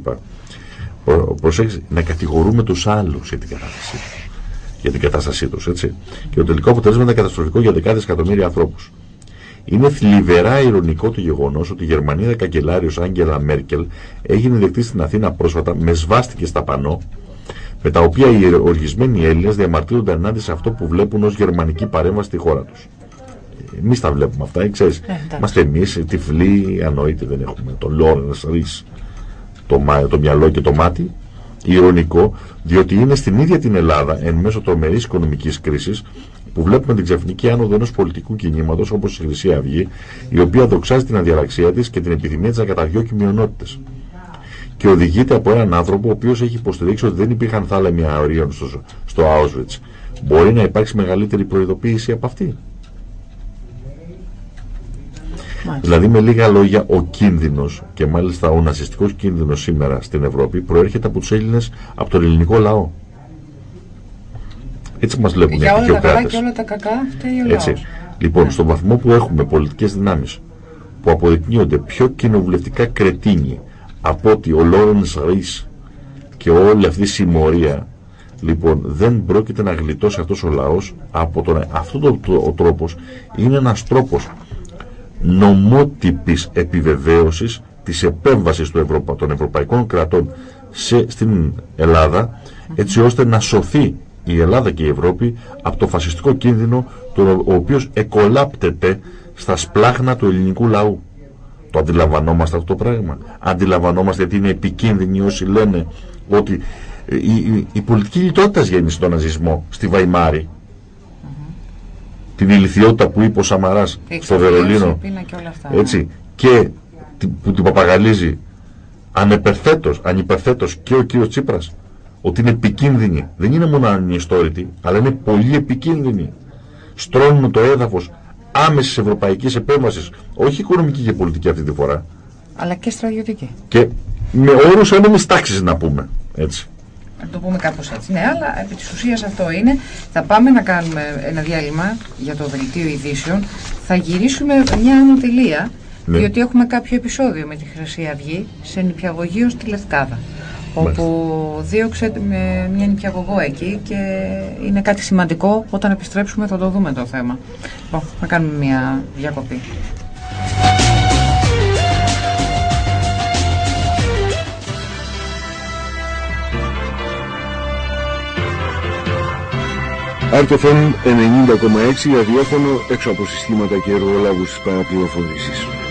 Προσέξτε, να κατηγορούμε τους άλλους για την κατάστασή τους. Για την κατάστασή τους, έτσι. Και το τελικό αποτέλεσμα είναι καταστροφικό για δεκάδες εκατομμύρια ανθρώπους. Είναι θλιβερά ηρωνικό το γεγονός ότι η Γερμανίδα καγκελάριος Άγγελα Μέρκελ έγινε δεκτή στην Αθήνα πρόσφατα με σβάστηκε στα πανό με τα οποία οι οργισμένοι Έλληνες διαμαρτύρονται ενάντια σε αυτό που βλέπουν ως γερμανική παρέμβαση στη χώρα τους. Εμείς τα βλέπουμε αυτά, ξέρεις. Ε, εντάξει. Είμαστε εμείς τυφλοί, ανόητοι, δεν έχουμε το Λόρεν Ρη το, μα- το μυαλό και το μάτι. Ηρωνικό, διότι είναι στην ίδια την Ελλάδα, εν μέσω τρομερής οικονομικής κρίσης, που βλέπουμε την ξαφνική άνοδο ενός πολιτικού κινήματος όπως η Χρυσή Αυγή, η οποία δοξάζει την αδιαλαξία της και την επιθυμία της να καταδιώκει μειονότητες. Και οδηγείται από έναν άνθρωπο ο οποίος έχει υποστηρίξει ότι δεν υπήρχαν θάλαμοι αερίων στο, στο Auschwitz. Μπορεί να υπάρξει μεγαλύτερη προειδοποίηση από αυτή. Μάλιστα. Δηλαδή, με λίγα λόγια, ο κίνδυνος και μάλιστα ο ναζιστικός κίνδυνος σήμερα στην Ευρώπη προέρχεται από τους Έλληνες, από τον ελληνικό λαό. Έτσι μας βλέπουν οι Για όλα τα καλά απεικιοκράτε. και όλα τα κακά φταίει ο Έτσι. λαός. Λοιπόν, στον βαθμό που έχουμε πολιτικές δυνάμεις που αποδεικνύονται πιο κοινοβουλευτικά κρετίνοι από ότι ο Λόρενς Ρη και όλη αυτή η συμμορία, λοιπόν, δεν πρόκειται να γλιτώσει αυτός ο λαός από τον. Αυτό το, το, ο τρόπος είναι ένας τρόπος νομότυπης επιβεβαίωσης της επέμβασης του Ευρωπα... των ευρωπαϊκών κρατών σε... στην Ελλάδα έτσι ώστε να σωθεί η Ελλάδα και η Ευρώπη από το φασιστικό κίνδυνο το... ο οποίος εκολάπτεται στα σπλάχνα του ελληνικού λαού. Το αντιλαμβανόμαστε αυτό το πράγμα. Αντιλαμβανόμαστε γιατί είναι επικίνδυνοι όσοι λένε ότι η, η, η πολιτική λιτότητας γέννησε τον ναζισμό στη Βαϊμάρη. Την ηλικιότητα που είπε ο Σαμαράς Η στο εξαφανίωση, Βερολίνο η πείνα και όλα αυτά. έτσι, και τη- που την παπαγαλίζει ανεπερθέτως, ανυπερθέτως και ο κύριος Τσίπρας ότι είναι επικίνδυνη. Δεν είναι μόνο ανιστόρητη, αλλά είναι πολύ επικίνδυνη. Στρώνουν το έδαφος άμεσης ευρωπαϊκής επέμβασης, όχι οικονομική και πολιτική αυτή τη φορά, Αλλά και στρατιωτική. και με όρους ένομης τάξης να πούμε. Έτσι. Να το πούμε κάπως έτσι. Ναι, αλλά επί της ουσίας αυτό είναι. Θα πάμε να κάνουμε ένα διάλειμμα για το δελτίο ειδήσεων. Θα γυρίσουμε μια ανωτελεία, Ναι. διότι έχουμε κάποιο επεισόδιο με τη Χρυσή Αυγή σε νηπιαγωγείο στη Λευκάδα. Όπου δίωξε με μια νηπιαγωγό εκεί και είναι κάτι σημαντικό. Όταν επιστρέψουμε θα το δούμε το θέμα. Λοιπόν, να κάνουμε μια διακοπή. Άρτοφεν 90,6 ραδιόφωνο έξω από συστήματα και εργολάβους της παραπληροφόρησης.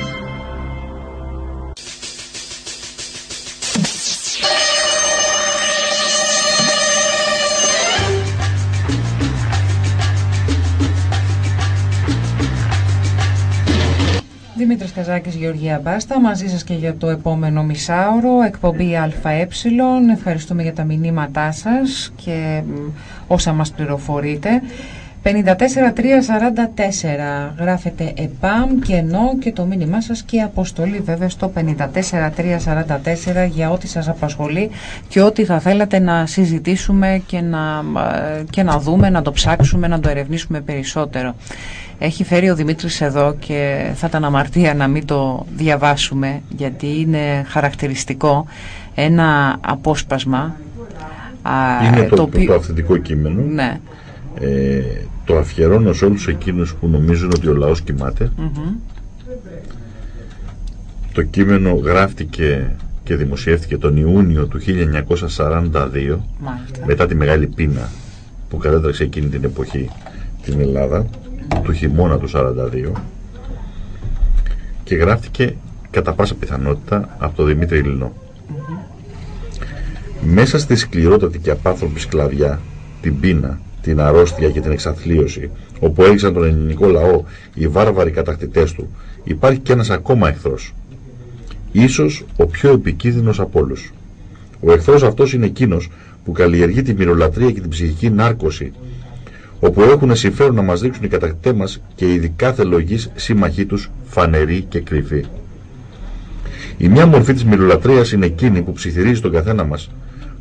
Δημήτρη Καζάκης, Γεωργία Μπάστα, μαζί σας και για το επόμενο μισάωρο, εκπομπή ΑΕ. Ευχαριστούμε για τα μηνύματά σας και μ, όσα μας πληροφορείτε. 54344 γράφετε ΕΠΑΜ και ενώ και το μήνυμά σας και η αποστολή βέβαια στο 54344 για ό,τι σας απασχολεί και ό,τι θα θέλατε να συζητήσουμε και να, ε, και να δούμε, να το ψάξουμε, να το ερευνήσουμε περισσότερο. Έχει φέρει ο Δημήτρης εδώ και θα ήταν αμαρτία να μην το διαβάσουμε γιατί είναι χαρακτηριστικό ένα απόσπασμα α, Είναι το, το, οποίο- το αυθεντικό κείμενο. ναι, Ε, το αφιερώνω σε όλους εκείνους που νομίζουν ότι ο λαός κοιμάται. Το κείμενο γράφτηκε και δημοσιεύτηκε τον Ιούνιο του 1942 μάλιστα. μετά τη μεγάλη πείνα που κατέτρεξε εκείνη την εποχή την Ελλάδα του χειμώνα του 42 και γράφτηκε κατά πάσα πιθανότητα από τον Δημήτρη Ιλινό. Μέσα στη σκληρότατη και απάνθρωπη σκλαβιά, την πείνα, την αρρώστια και την εξαθλίωση, όπου έριξαν τον ελληνικό λαό οι βάρβαροι κατακτητές του, υπάρχει και ένας ακόμα εχθρός. Ίσως ο πιο επικίνδυνος από όλους. Ο εχθρός αυτός είναι εκείνος που καλλιεργεί τη μυρολατρεία και την ψυχική νάρκωση, όπου έχουν συμφέρον να μας δείξουν οι κατακτητές μας και ειδικά θελογής σύμμαχοί τους φανεροί και κρυφοί. Η μια μορφή της μυρολατρείας είναι εκείνη που ψιθυρίζει τον καθένα μας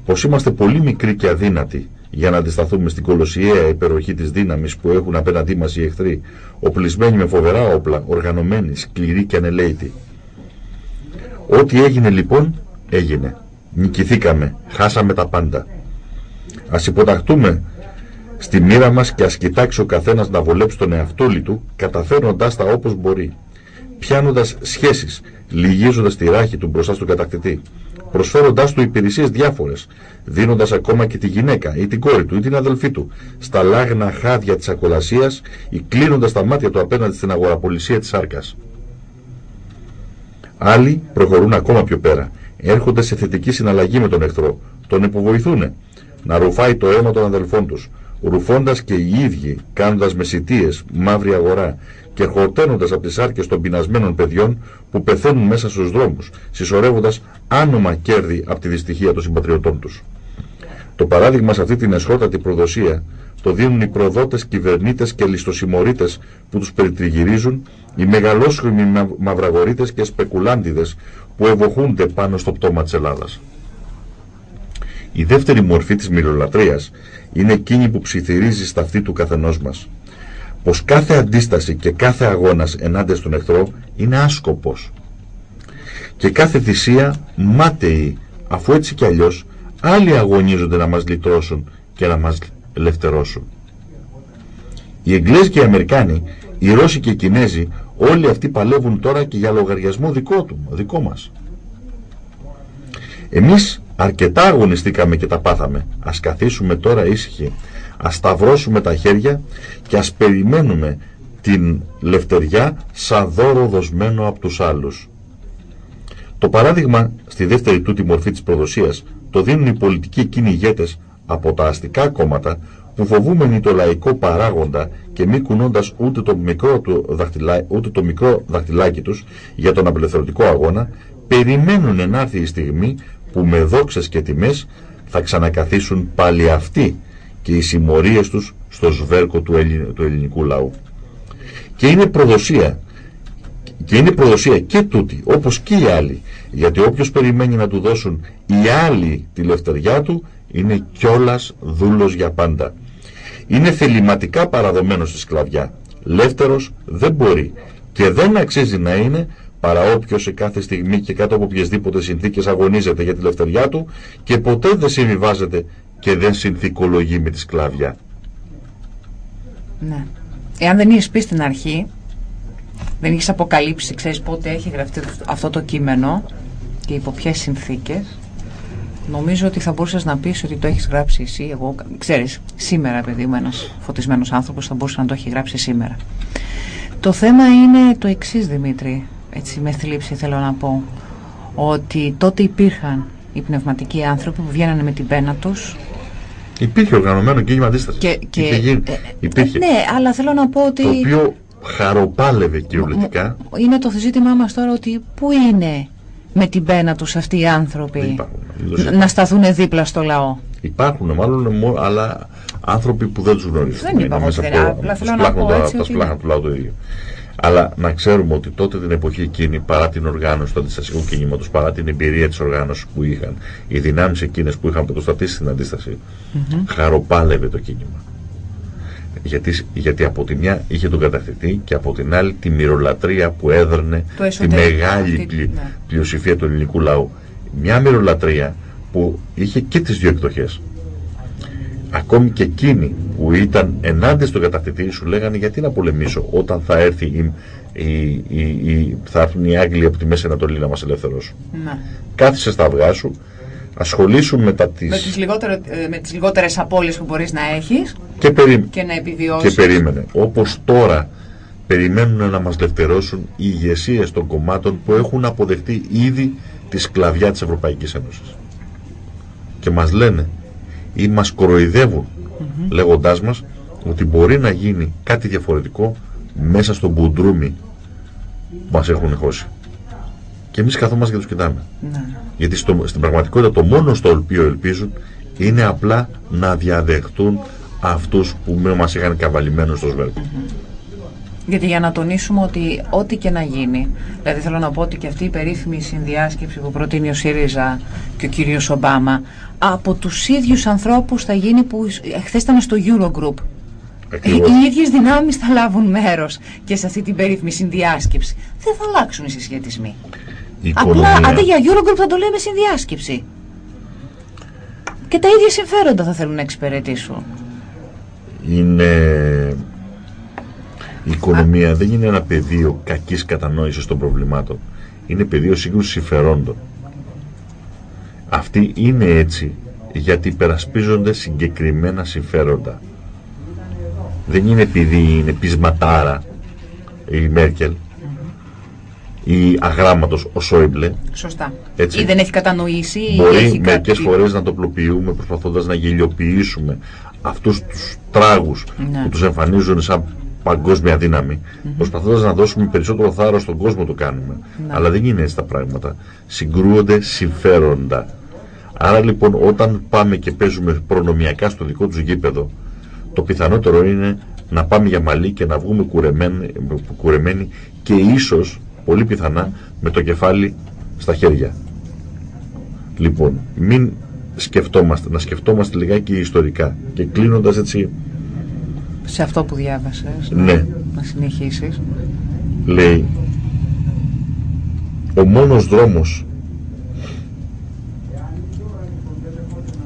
πως είμαστε πολύ μικροί και αδύνατοι για να αντισταθούμε στην κολοσιαία υπεροχή της δύναμης που έχουν απέναντί μας οι εχθροί, οπλισμένοι με φοβερά όπλα, οργανωμένοι, σκληροί και ανελαίητοι. Ό,τι έγινε λοιπόν, έγινε. Νικηθήκαμε, χάσαμε τα πάντα. Ας υποταχτούμε στη μοίρα μας και ας κοιτάξει ο καθένας να βολέψει τον εαυτό του, καταφέρνοντάς τα όπως μπορεί. Πιάνοντας σχέσεις, λυγίζοντας τη ράχη του μπροστά στον κατακτητή. προσφέροντάς του υπηρεσίες διάφορες, δίνοντας ακόμα και τη γυναίκα ή την κόρη του ή την αδελφή του στα λάγνα χάδια της ακολασίας ή κλείνοντας τα μάτια του απέναντι στην αγοραπολισία της άρκας. Άλλοι προχωρούν ακόμα πιο πέρα. Έρχονται σε θετική συναλλαγή με τον εχθρό. Τον υποβοηθούν να ρουφάει το αίμα των αδελφών τους, ρουφώντας και οι ίδιοι, κάνοντας μεσητείες, μαύρη αγορά και χορταίνοντας από τις άρκες των πεινασμένων παιδιών που πεθαίνουν μέσα στους δρόμους, συσσωρεύοντας άνομα κέρδη από τη δυστυχία των συμπατριωτών τους. Το παράδειγμα σε αυτή την εσχότατη προδοσία το δίνουν οι προδότες κυβερνήτες και λιστοσημωρίτες που τους περιτριγυρίζουν, οι μεγαλόσχημοι μαυραγορίτες και σπεκουλάντιδες που ευοχούνται πάνω στο πτώμα της Ελλάδας. Η δεύτερη μορφή της μυρολατρείας είναι εκείνη που ψιθυρίζει στα αυτή του καθενός μας. Πως κάθε αντίσταση και κάθε αγώνας ενάντια στον εχθρό είναι άσκοπος. Και κάθε θυσία μάταιη, αφού έτσι κι αλλιώς άλλοι αγωνίζονται να μας λυτρώσουν και να μας ελευθερώσουν. Οι Εγγλέζοι και οι Αμερικάνοι, οι Ρώσοι και οι Κινέζοι, όλοι αυτοί παλεύουν τώρα και για λογαριασμό δικό του, δικό μας. Εμείς αρκετά αγωνιστήκαμε και τα πάθαμε. Ας καθίσουμε τώρα ήσυχοι, ας σταυρώσουμε τα χέρια και ας περιμένουμε την λευτεριά σαν δώρο δοσμένο από τους άλλους. Το παράδειγμα στη δεύτερη τούτη μορφή της προδοσίας το δίνουν οι πολιτικοί εκείνοι ηγέτες από τα αστικά κόμματα που φοβούμενοι το λαϊκό παράγοντα και μη κουνώντας ούτε το μικρό, του δαχτυλά, ούτε το μικρό δαχτυλάκι τους για τον απελευθερωτικό αγώνα, περιμένουν να έρθει η στιγμή που με δόξες και τιμές θα ξανακαθίσουν πάλι αυτοί και οι συμμορίες τους στο σβέρκο του, του ελληνικού λαού. Και είναι προδοσία και είναι προδοσία και τούτη, όπως και οι άλλοι, γιατί όποιος περιμένει να του δώσουν οι άλλοι τη λευτεριά του, είναι κιόλας δούλος για πάντα. Είναι θεληματικά παραδομένος στη σκλαβιά. Λεύτερος δεν μπορεί και δεν αξίζει να είναι παρά όποιος σε κάθε στιγμή και κάτω από οποιασδήποτε συνθήκες αγωνίζεται για τη λευτεριά του και ποτέ δεν συμβιβάζεται και δεν συνθηκολογεί με τη σκλαβιά. Ναι. Εάν δεν είσαι πει στην αρχή, δεν έχει αποκαλύψει, ξέρεις πότε έχει γραφτεί αυτό το κείμενο και υπό ποιες συνθήκες, Νομίζω ότι θα μπορούσες να πεις ότι το έχεις γράψει εσύ. Εγώ, ξέρεις, σήμερα, παιδί μου, ένας φωτισμένος άνθρωπος θα μπορούσε να το έχει γράψει σήμερα. Το θέμα είναι το εξής, Δημήτρη. Έτσι, με θλίψη θέλω να πω. Ότι τότε υπήρχαν οι πνευματικοί άνθρωποι που βγαίνανε με την πένα τους. Υπήρχε οργανωμένο κίνημα αντίστασης. Και, και, υπήρχε, ε, υπήρχε. Ναι, αλλά θέλω να πω ότι. Το οποίο χαροπάλευε κυριολεκτικά. Είναι το ζήτημά μας τώρα ότι πού είναι με την πένα τους αυτοί οι άνθρωποι; Να σταθούν δίπλα στο λαό. Υπάρχουν μάλλον, αλλά άνθρωποι που δεν τους γνωρίζουν. Δεν είπαμε ότι δεν απλά θέλω να πω έτσι ότι... του λαού το ίδιο. Αλλά να ξέρουμε ότι τότε την εποχή εκείνη, παρά την οργάνωση του αντιστασιακού κινήματος, παρά την εμπειρία της οργάνωσης που είχαν, οι δυνάμεις εκείνες που είχαν πρωτοστατήσει στην αντίσταση, mm χαροπάλευε το κίνημα. Γιατί, γιατί από τη μια είχε τον καταθετή και από την άλλη τη μυρολατρεία που έδρανε τη μεγάλη ναι. πλειοψηφία του ελληνικού λαού. Μια μυρολατρεία που είχε και τις δύο εκδοχές. Ακόμη και εκείνοι που ήταν ενάντια στον καταθετή σου λέγανε γιατί να πολεμήσω όταν θα έρθει η, η, η, θα έρθουν οι Άγγλοι από τη Μέση Ανατολή να μας ελευθερώσουν. Ναι. Κάθισε στα αυγά σου ασχολήσουν με, τα τις... με, τις λιγότερο, ε, με τις λιγότερες απώλειες που μπορείς να έχεις και, περί... και να επιβιώσεις. Και περίμενε. Όπως τώρα περιμένουν να μας λευτερώσουν οι ηγεσίες των κομμάτων που έχουν αποδεχτεί ήδη τη σκλαβιά της Ευρωπαϊκής Ένωσης. Και μας λένε ή μας κοροϊδεύουν mm -hmm. λέγοντάς μας ότι μπορεί να γίνει κάτι διαφορετικό μέσα στο μπουντρούμι που μας έχουν χώσει και εμείς καθόμαστε και τους κοιτάμε. Ναι. Γιατί στο, στην πραγματικότητα το μόνο στο οποίο ελπίζουν είναι απλά να διαδεχτούν αυτούς που μας είχαν καβαλημένους στο σβέρκο. Γιατί για να τονίσουμε ότι ό,τι και να γίνει, δηλαδή θέλω να πω ότι και αυτή η περίφημη συνδιάσκεψη που προτείνει ο ΣΥΡΙΖΑ και ο κύριος Ομπάμα, από τους ίδιους ανθρώπους θα γίνει που χθες ήταν στο Eurogroup. Ακριβώς. Οι ίδιες δυνάμεις θα λάβουν μέρος και σε αυτή την περίφημη συνδιάσκεψη. Δεν θα αλλάξουν οι συσχετισμοί. Απλά αντί για Eurogroup θα το λέμε συνδιάσκεψη. Και τα ίδια συμφέροντα θα θέλουν να εξυπηρετήσουν. Είναι... Η οικονομία δεν είναι ένα πεδίο κακής κατανόησης των προβλημάτων. Είναι πεδίο σύγκρουσης συμφερόντων. Αυτοί είναι έτσι γιατί υπερασπίζονται συγκεκριμένα συμφέροντα. Δεν είναι επειδή είναι πεισματάρα η Μέρκελ ή αγράμματος ο Σόιμπλε. Σωστά. Έτσι. Ή δεν έχει κατανοήσει ή Μπορεί έχει μερικές κάτι... φορές να το απλοποιούμε προσπαθώντας να γελιοποιήσουμε αυτούς τους τράγους Ναι. που τους εμφανίζουν σαν παγκόσμια δύναμη προσπαθώντας να δώσουμε περισσότερο θάρρος στον κόσμο το κάνουμε. Ναι. Αλλά δεν είναι έτσι τα πράγματα. Συγκρούονται συμφέροντα. Άρα λοιπόν όταν πάμε και παίζουμε προνομιακά στο δικό τους γήπεδο το πιθανότερο είναι να πάμε για μαλλί και να βγούμε κουρεμένοι, κουρεμένοι και ίσως, πολύ πιθανά, με το κεφάλι στα χέρια. Λοιπόν, μην σκεφτόμαστε, να σκεφτόμαστε λιγάκι ιστορικά και κλείνοντας έτσι, Σε αυτό που διάβασες. ναι, Να συνεχίσεις. λέει ο μόνος δρόμος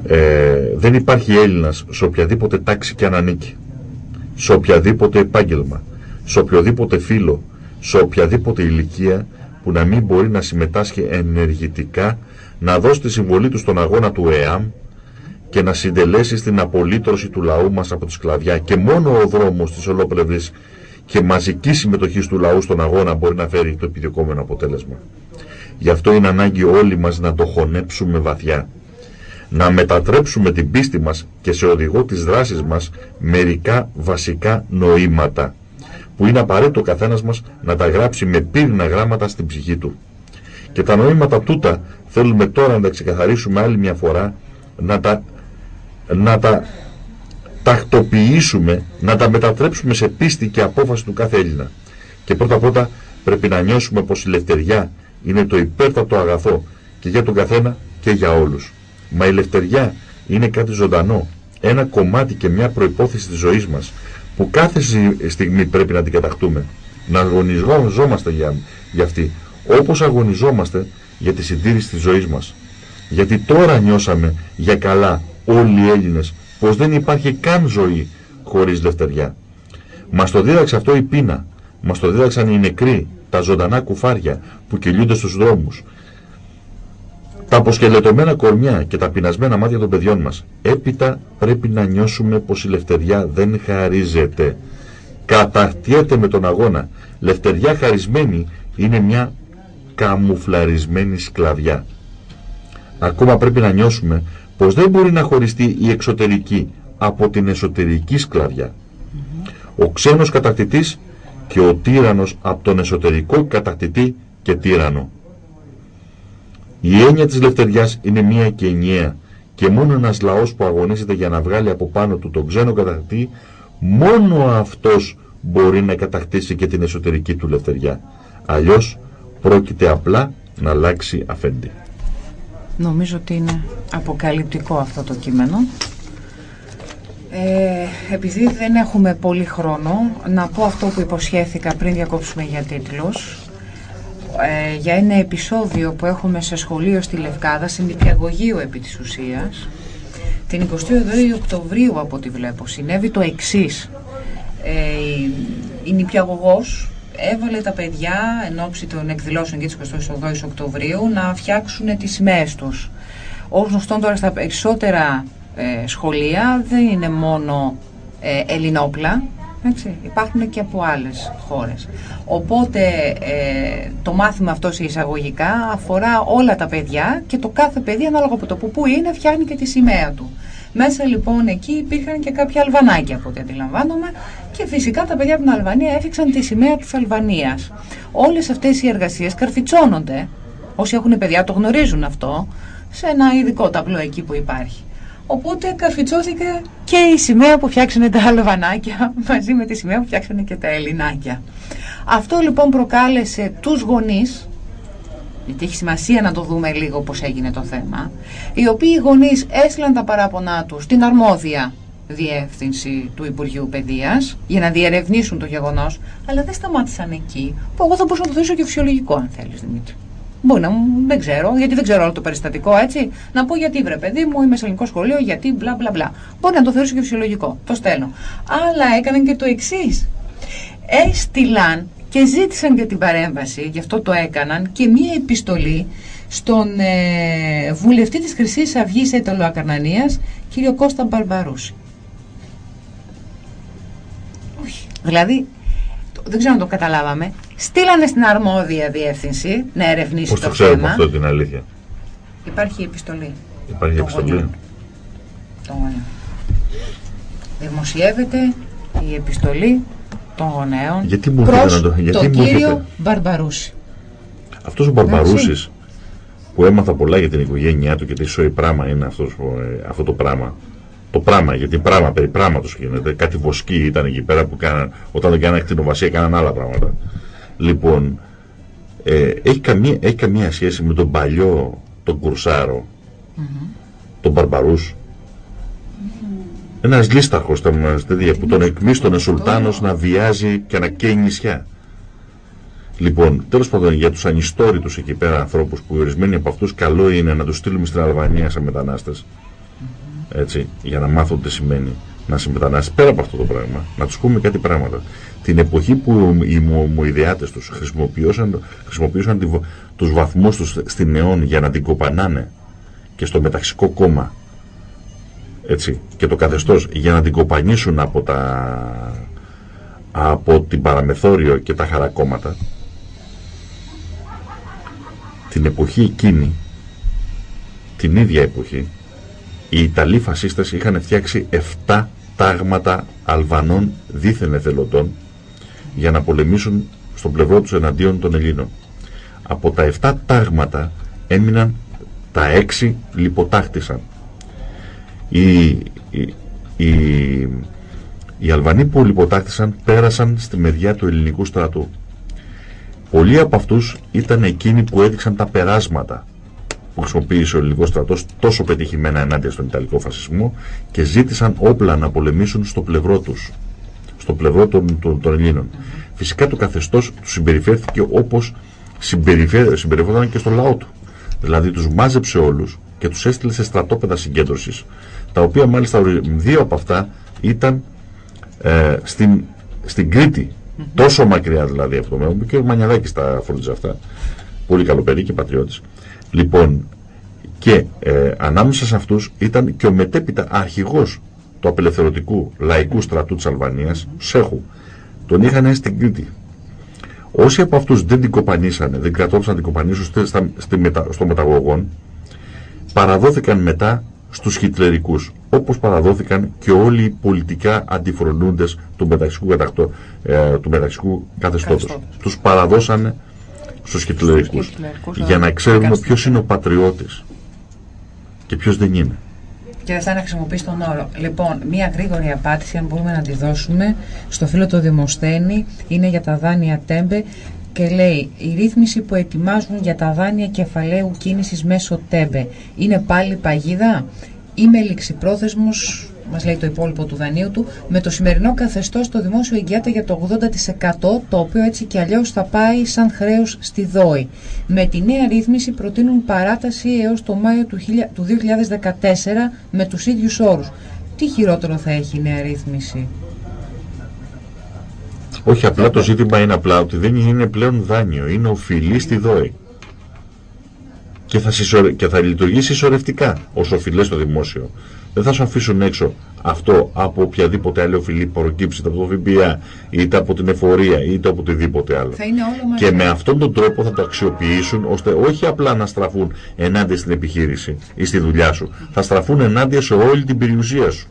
ε, δεν υπάρχει Έλληνας σε οποιαδήποτε τάξη και αν ανήκει σε οποιαδήποτε επάγγελμα σε οποιοδήποτε φίλο σε οποιαδήποτε ηλικία που να μην μπορεί να συμμετάσχει ενεργητικά να δώσει τη συμβολή του στον αγώνα του ΕΑΜ και να συντελέσει στην απολύτρωση του λαού μας από τη σκλαβιά και μόνο ο δρόμος της ολόπλευρης και μαζική συμμετοχή του λαού στον αγώνα μπορεί να φέρει το επιδιωκόμενο αποτέλεσμα. Γι' αυτό είναι ανάγκη όλοι μας να το χωνέψουμε βαθιά. Να μετατρέψουμε την πίστη μας και σε οδηγό της δράσης μας μερικά βασικά νοήματα που είναι απαραίτητο ο καθένας μας να τα γράψει με πύρνα γράμματα στην ψυχή του. Και τα νοήματα τούτα θέλουμε τώρα να τα ξεκαθαρίσουμε άλλη μια φορά, να τα, να τα τακτοποιήσουμε, να τα μετατρέψουμε σε πίστη και απόφαση του κάθε Έλληνα. Και πρώτα πρώτα πρέπει να νιώσουμε πως η λευτεριά είναι το υπέρτατο αγαθό και για τον καθένα και για όλους. Μα η λευτεριά είναι κάτι ζωντανό, ένα κομμάτι και μια προϋπόθεση της ζωής μας που κάθε συ- στιγμή πρέπει να την κατακτούμε. Να αγωνιζόμαστε για, για αυτή, όπως αγωνιζόμαστε για τη συντήρηση της ζωής μας. Γιατί τώρα νιώσαμε για καλά όλοι οι Έλληνες πως δεν υπάρχει καν ζωή χωρίς λευτεριά. Μας το δίδαξε αυτό η πείνα. Μας το δίδαξαν οι νεκροί, τα ζωντανά κουφάρια που κυλιούνται στους δρόμους. Τα αποσκελετωμένα κορμιά και τα πεινασμένα μάτια των παιδιών μας. Έπειτα πρέπει να νιώσουμε πως η λευτεριά δεν χαρίζεται. Καταρτιέται με τον αγώνα. Λευτεριά χαρισμένη είναι μια καμουφλαρισμένη σκλαβιά. Ακόμα πρέπει να νιώσουμε πως δεν μπορεί να χωριστεί η εξωτερική από την εσωτερική σκλαβιά. Ο ξένος κατακτητής και ο τύρανος από τον εσωτερικό κατακτητή και τύρανο. Η έννοια της λευτεριάς είναι μία και ενιαία και μόνο ένας λαός που αγωνίζεται για να βγάλει από πάνω του τον ξένο κατακτητή, μόνο αυτός μπορεί να κατακτήσει και την εσωτερική του λευτεριά. Αλλιώς πρόκειται απλά να αλλάξει αφέντη. Νομίζω ότι είναι αποκαλυπτικό αυτό το κείμενο. Ε, επειδή δεν έχουμε πολύ χρόνο, να πω αυτό που υποσχέθηκα πριν διακόψουμε για τίτλους. Ε, για ένα επεισόδιο που έχουμε σε σχολείο στη Λευκάδα, σε νηπιαγωγείο επί της ουσίας, την 22η Οκτωβρίου από ό,τι βλέπω, συνέβη το εξής. Ε, η, η νηπιαγωγός έβαλε τα παιδιά εν ώψη των εκδηλώσεων και της 28ης Οκτωβρίου να φτιάξουν τις σημαίες τους. Ως γνωστόν τώρα στα περισσότερα ε, σχολεία δεν είναι μόνο ε, ελληνόπλα, έτσι, υπάρχουν και από άλλες χώρες. Οπότε ε, το μάθημα αυτό σε εισαγωγικά αφορά όλα τα παιδιά και το κάθε παιδί ανάλογα από το που, που είναι φτιάχνει και τη σημαία του. Μέσα λοιπόν εκεί υπήρχαν και κάποια Αλβανάκια από ό,τι αντιλαμβάνομαι και φυσικά τα παιδιά από την Αλβανία έφυξαν τη σημαία της Αλβανίας. Όλες αυτές οι εργασίες καρφιτσώνονται, όσοι έχουν παιδιά το γνωρίζουν αυτό, σε ένα ειδικό ταμπλό εκεί που υπάρχει. Οπότε καρφιτσώθηκε και η σημαία που φτιάξανε τα Αλβανάκια μαζί με τη σημαία που φτιάξανε και τα Ελληνάκια. Αυτό λοιπόν προκάλεσε τους γονείς, γιατί έχει σημασία να το δούμε λίγο πώς έγινε το θέμα, οι οποίοι γονείς έστειλαν τα παράπονά τους στην αρμόδια διεύθυνση του Υπουργείου Παιδείας για να διερευνήσουν το γεγονός, αλλά δεν σταμάτησαν εκεί, που εγώ θα μπορούσα να το θεωρήσω και φυσιολογικό αν θέλεις Δημήτρη. Μπορεί να μου, δεν ξέρω, γιατί δεν ξέρω όλο το περιστατικό, έτσι. Να πω γιατί βρε παιδί μου, είμαι σε ελληνικό σχολείο, γιατί μπλα μπλα μπλα. Μπορεί να το θεωρήσω και φυσιολογικό. Το στέλνω. Αλλά έκαναν και το εξής. Έστειλαν και ζήτησαν για την παρέμβαση, γι' αυτό το έκαναν, και μία επιστολή στον ε, βουλευτή της Χρυσής Αυγής Ακαρνανίας, κύριο Κώστα Μπαρμπαρούση. Όχι. Δηλαδή, δεν ξέρω αν το καταλάβαμε, στείλανε στην αρμόδια διεύθυνση να ερευνήσει Πώς το, το ξέρουμε θέμα. αυτό την αλήθεια; Υπάρχει επιστολή. Υπάρχει Το επιστολή. γονιό. Το γονιό. Δημοσιεύεται η επιστολή των γονέων Γιατί μου προς έρχεται να το- γιατί τον μου κύριο έρχεται. Μπαρμπαρούση. Αυτός ο Μπαρμπαρούσης που έμαθα πολλά για την οικογένειά του και τι σοή πράγμα είναι αυτός, ο, ε, αυτό το πράγμα. Το πράγμα, γιατί πράγμα περί πράγματος γίνεται. Κάτι βοσκοί ήταν εκεί πέρα που κάναν, όταν δεν κάνανε κτηνοβασία κάναν άλλα πράγματα. Λοιπόν, ε, έχει, καμία, έχει καμία σχέση με τον παλιό, τον κουρσαρο τον Μπαρμπαρούς. Ένας λίσταρχος ήταν τέτοια, που τον εκμίστονε Σουλτάνος να βιάζει και να καίει νησιά. Λοιπόν, τέλος πάντων, για τους ανιστόρητους εκεί πέρα ανθρώπους που ορισμένοι από αυτούς καλό είναι να τους στείλουμε στην Αλβανία σαν μετανάστες. Έτσι, για να μάθουν τι σημαίνει να είσαι μετανάστε. Πέρα από αυτό το πράγμα, να τους πούμε κάτι πράγματα. Την εποχή που οι μοηδεάτε τους χρησιμοποιούσαν, χρησιμοποιούσαν τη, τους βαθμούς τους στην αιών για να την κοπανάνε και στο μεταξικό κόμμα έτσι, και το καθεστώς για να την κοπανίσουν από, τα, από την παραμεθόριο και τα χαρακόμματα την εποχή εκείνη την ίδια εποχή οι Ιταλοί φασίστες είχαν φτιάξει 7 τάγματα Αλβανών δίθεν εθελοντών για να πολεμήσουν στον πλευρό τους εναντίον των Ελλήνων. Από τα 7 τάγματα έμειναν τα 6 λιποτάχτησαν. Οι, οι, οι, οι Αλβανοί που λιποτάχτησαν πέρασαν στη μεριά του ελληνικού στρατού. Πολλοί από αυτούς ήταν εκείνοι που έδειξαν τα περάσματα που χρησιμοποίησε ο ελληνικός στρατός τόσο πετυχημένα ενάντια στον Ιταλικό φασισμό και ζήτησαν όπλα να πολεμήσουν στο πλευρό τους, στο πλευρό των, των, των Ελλήνων. Φυσικά το καθεστώς του συμπεριφέρθηκε όπως συμπεριφέρονταν και στο λαό του. Δηλαδή τους μάζεψε όλους και τους έστειλε σε στρατόπεδα συγκέντρωσης, τα οποία μάλιστα δύο από αυτά ήταν ε, στην, στην Κρήτη, τόσο μακριά δηλαδή από το μέλλον, και ο Μανιαδάκης τα φρόντιζε αυτά, πολύ καλό παιδί και πατριώτης. Λοιπόν, και ε, ανάμεσα σε αυτούς ήταν και ο μετέπειτα αρχηγός του απελευθερωτικού λαϊκού στρατού της Αλβανίας, Σέχου. Τον είχαν στην Κρήτη. Όσοι από αυτούς δεν την κοπανίσανε, δεν κρατώντουσαν να την κοπανίσουν στα, στη μετα, στο μεταγωγόν, παραδόθηκαν μετά στους χιτλερικούς, όπως παραδόθηκαν και όλοι οι πολιτικά αντιφρονούντες του μεταξικού, κατακτώ, ε, του μεταξικού καθεστώτος. Τους παραδώσανε στους χιτλερικούς, για να ξέρουμε ποιος είναι ο πατριώτης και ποιος δεν είναι. Και δεν θα να χρησιμοποιήσει τον όρο. Λοιπόν, μία γρήγορη απάντηση, αν μπορούμε να τη δώσουμε, στο φίλο του Δημοσθένη, είναι για τα δάνεια Τέμπε και λέει η ρύθμιση που ετοιμάζουν για τα δάνεια κεφαλαίου κίνησης μέσω Τέμπε είναι πάλι παγίδα; Ή με ληξιπρόθεσμος μας λέει το υπόλοιπο του δανείου του, με το σημερινό καθεστώς το δημόσιο εγγυάται για το 80% το οποίο έτσι και αλλιώς θα πάει σαν χρέος στη ΔΟΗ. Με τη νέα ρύθμιση προτείνουν παράταση έως το Μάιο του 2014 με τους ίδιους όρους. Τι χειρότερο θα έχει η νέα ρύθμιση; Όχι, απλά το ζήτημα είναι απλά ότι δεν είναι πλέον δάνειο, είναι οφειλή στη ΔΟΗ. Και θα, συσσωρε... και θα λειτουργήσει ισορρευτικά όσο οφειλές στο δημόσιο δεν θα σου αφήσουν έξω αυτό από οποιαδήποτε άλλη οφειλή προκύψει είτε από το ΦΠΑ, είτε από την εφορία, είτε από οτιδήποτε άλλο. Θα είναι όλο μαζί. Και με αυτόν τον τρόπο θα το αξιοποιήσουν ώστε όχι απλά να στραφούν ενάντια στην επιχείρηση ή στη δουλειά σου, θα στραφούν ενάντια σε όλη την περιουσία σου.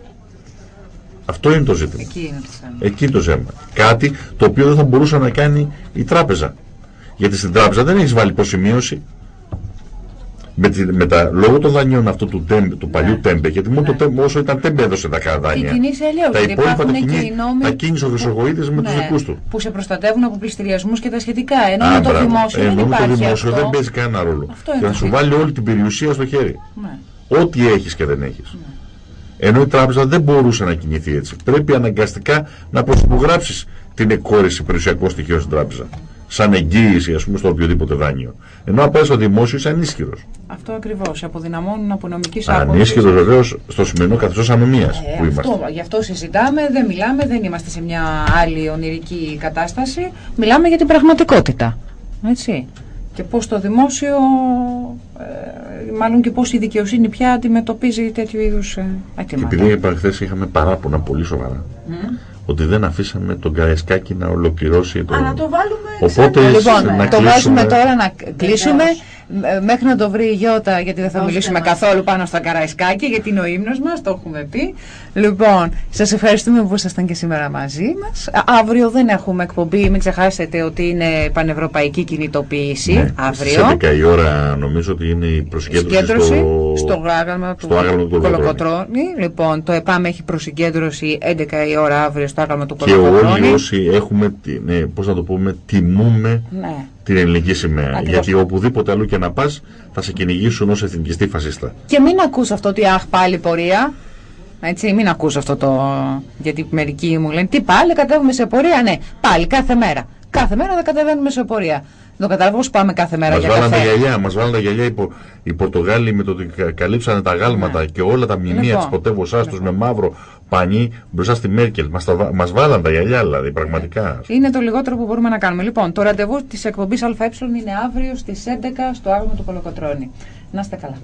Αυτό είναι το ζήτημα. Εκεί είναι το θέμα. Εκεί είναι το ζήτημα. Κάτι το οποίο δεν θα μπορούσε να κάνει η τράπεζα. Γιατί στην τράπεζα δεν έχεις βάλει υποσημείωση με, τη, με τα, λόγω των δανείων αυτού του, ΤΕΜΠ, του παλιού ναι. ΤΕΜΠΜΕ, γιατί μόνο ναι. το ΤΕΜΠΜΕ, όσο ήταν ΤΕΜΠΜΕ έδωσε τα δάνεια. Τα υπόλοιπα τα, κινεί, τα κίνησε ο Χρυσοχοΐδης με ναι, τους δικούς του. Που σε προστατεύουν από πλειστηριασμούς και τα σχετικά. Ενώ με το δημόσιο δεν υπάρχει το δημόσιο αυτό. δεν παίζει κανένα ρόλο. και να σου βάλει όλη την περιουσία στο χέρι. Ναι. Ό,τι έχεις και δεν έχεις. Ναι. Ενώ η τράπεζα δεν μπορούσε να κινηθεί έτσι. Πρέπει αναγκαστικά να προσυπογράψεις την εκχώρηση περιουσιακών στοιχείων στην τράπεζα σαν εγγύηση ας πούμε, στο οποιοδήποτε δάνειο. Ενώ απέναντι στο δημόσιο είσαι ανίσχυρος. Αυτό ακριβώς. Αποδυναμώνουν από νομικής άποψης. Ανίσχυρος βεβαίως στο σημερινό καθεστώς ανομία ε, που είμαστε. Αυτό, γι' αυτό συζητάμε, δεν μιλάμε, δεν είμαστε σε μια άλλη ονειρική κατάσταση. Μιλάμε για την πραγματικότητα. Έτσι. και πώς το δημόσιο, ε, μάλλον και πώς η δικαιοσύνη πια αντιμετωπίζει τέτοιου είδους ε, αιτήματα. Και επειδή παρεχθές είχαμε παράπονα πολύ σοβαρά, ότι δεν αφήσαμε τον Καραϊσκάκη να ολοκληρώσει το... Α, να το βάλουμε Οπότε Λοιπόν, να το κλείσουμε- βάζουμε τώρα να κλείσουμε. Βεβαίως. Ε, Μέχρι να το βρει η Γιώτα, γιατί δεν θα Ώστε μιλήσουμε να- καθόλου πάνω στα καραϊσκάκια, γιατί είναι ο ύμνος μας, το έχουμε πει. Λοιπόν, σας ευχαριστούμε που ήσασταν και σήμερα μαζί μας. Α, αύριο δεν έχουμε εκπομπή, μην ξεχάσετε ότι είναι πανευρωπαϊκή κινητοποίηση. Ναι, αύριο. Στις 11 η ώρα νομίζω ότι είναι η προσυγκέντρωση Συγκέντρωση στο... στο άγαλμα του στο άγαλμα του Κολοκοτρώνη. Κολοκοτρώνη. Λοιπόν, το ΕΠΑΜ έχει προσυγκέντρωση 11 η ώρα αύριο στο άγαλμα του Και Κολοκοτρώνη. όλοι όσοι έχουμε, τη- ναι, πώς να το πούμε, τιμούμε Ναι. Την ελληνική σημαία. Ακριβώς. Γιατί οπουδήποτε αλλού και να πας θα σε κυνηγήσουν ως εθνικιστή φασίστα. Και μην ακούς αυτό ότι αχ πάλι πορεία. Έτσι, μην ακούς αυτό το. Γιατί μερικοί μου λένε Τι πάλι κατέβουμε σε πορεία; Ναι, πάλι κάθε μέρα. Κάθε μέρα θα κατεβαίνουμε σε πορεία. Δεν το καταλαβαίνω πώς πάμε κάθε μέρα Μας για βάλαν τα καφέ. γυαλιά, μας βάλαν τα γυαλιά οι, Πο- οι Πορτογάλοι με το ότι κα- καλύψανε τα γάλματα και όλα τα μνημεία Λοιπόν. της πρωτεύουσάς τους με μαύρο πανί μπροστά στη Μέρκελ. Μας, τα, βα- μας βάλαν τα γυαλιά δηλαδή, πραγματικά. Είναι το λιγότερο που μπορούμε να κάνουμε. Λοιπόν, το ραντεβού της εκπομπής ΑΕ είναι αύριο στις 11 στο άγαλμα του Κολοκοτρώνη. Να είστε καλά.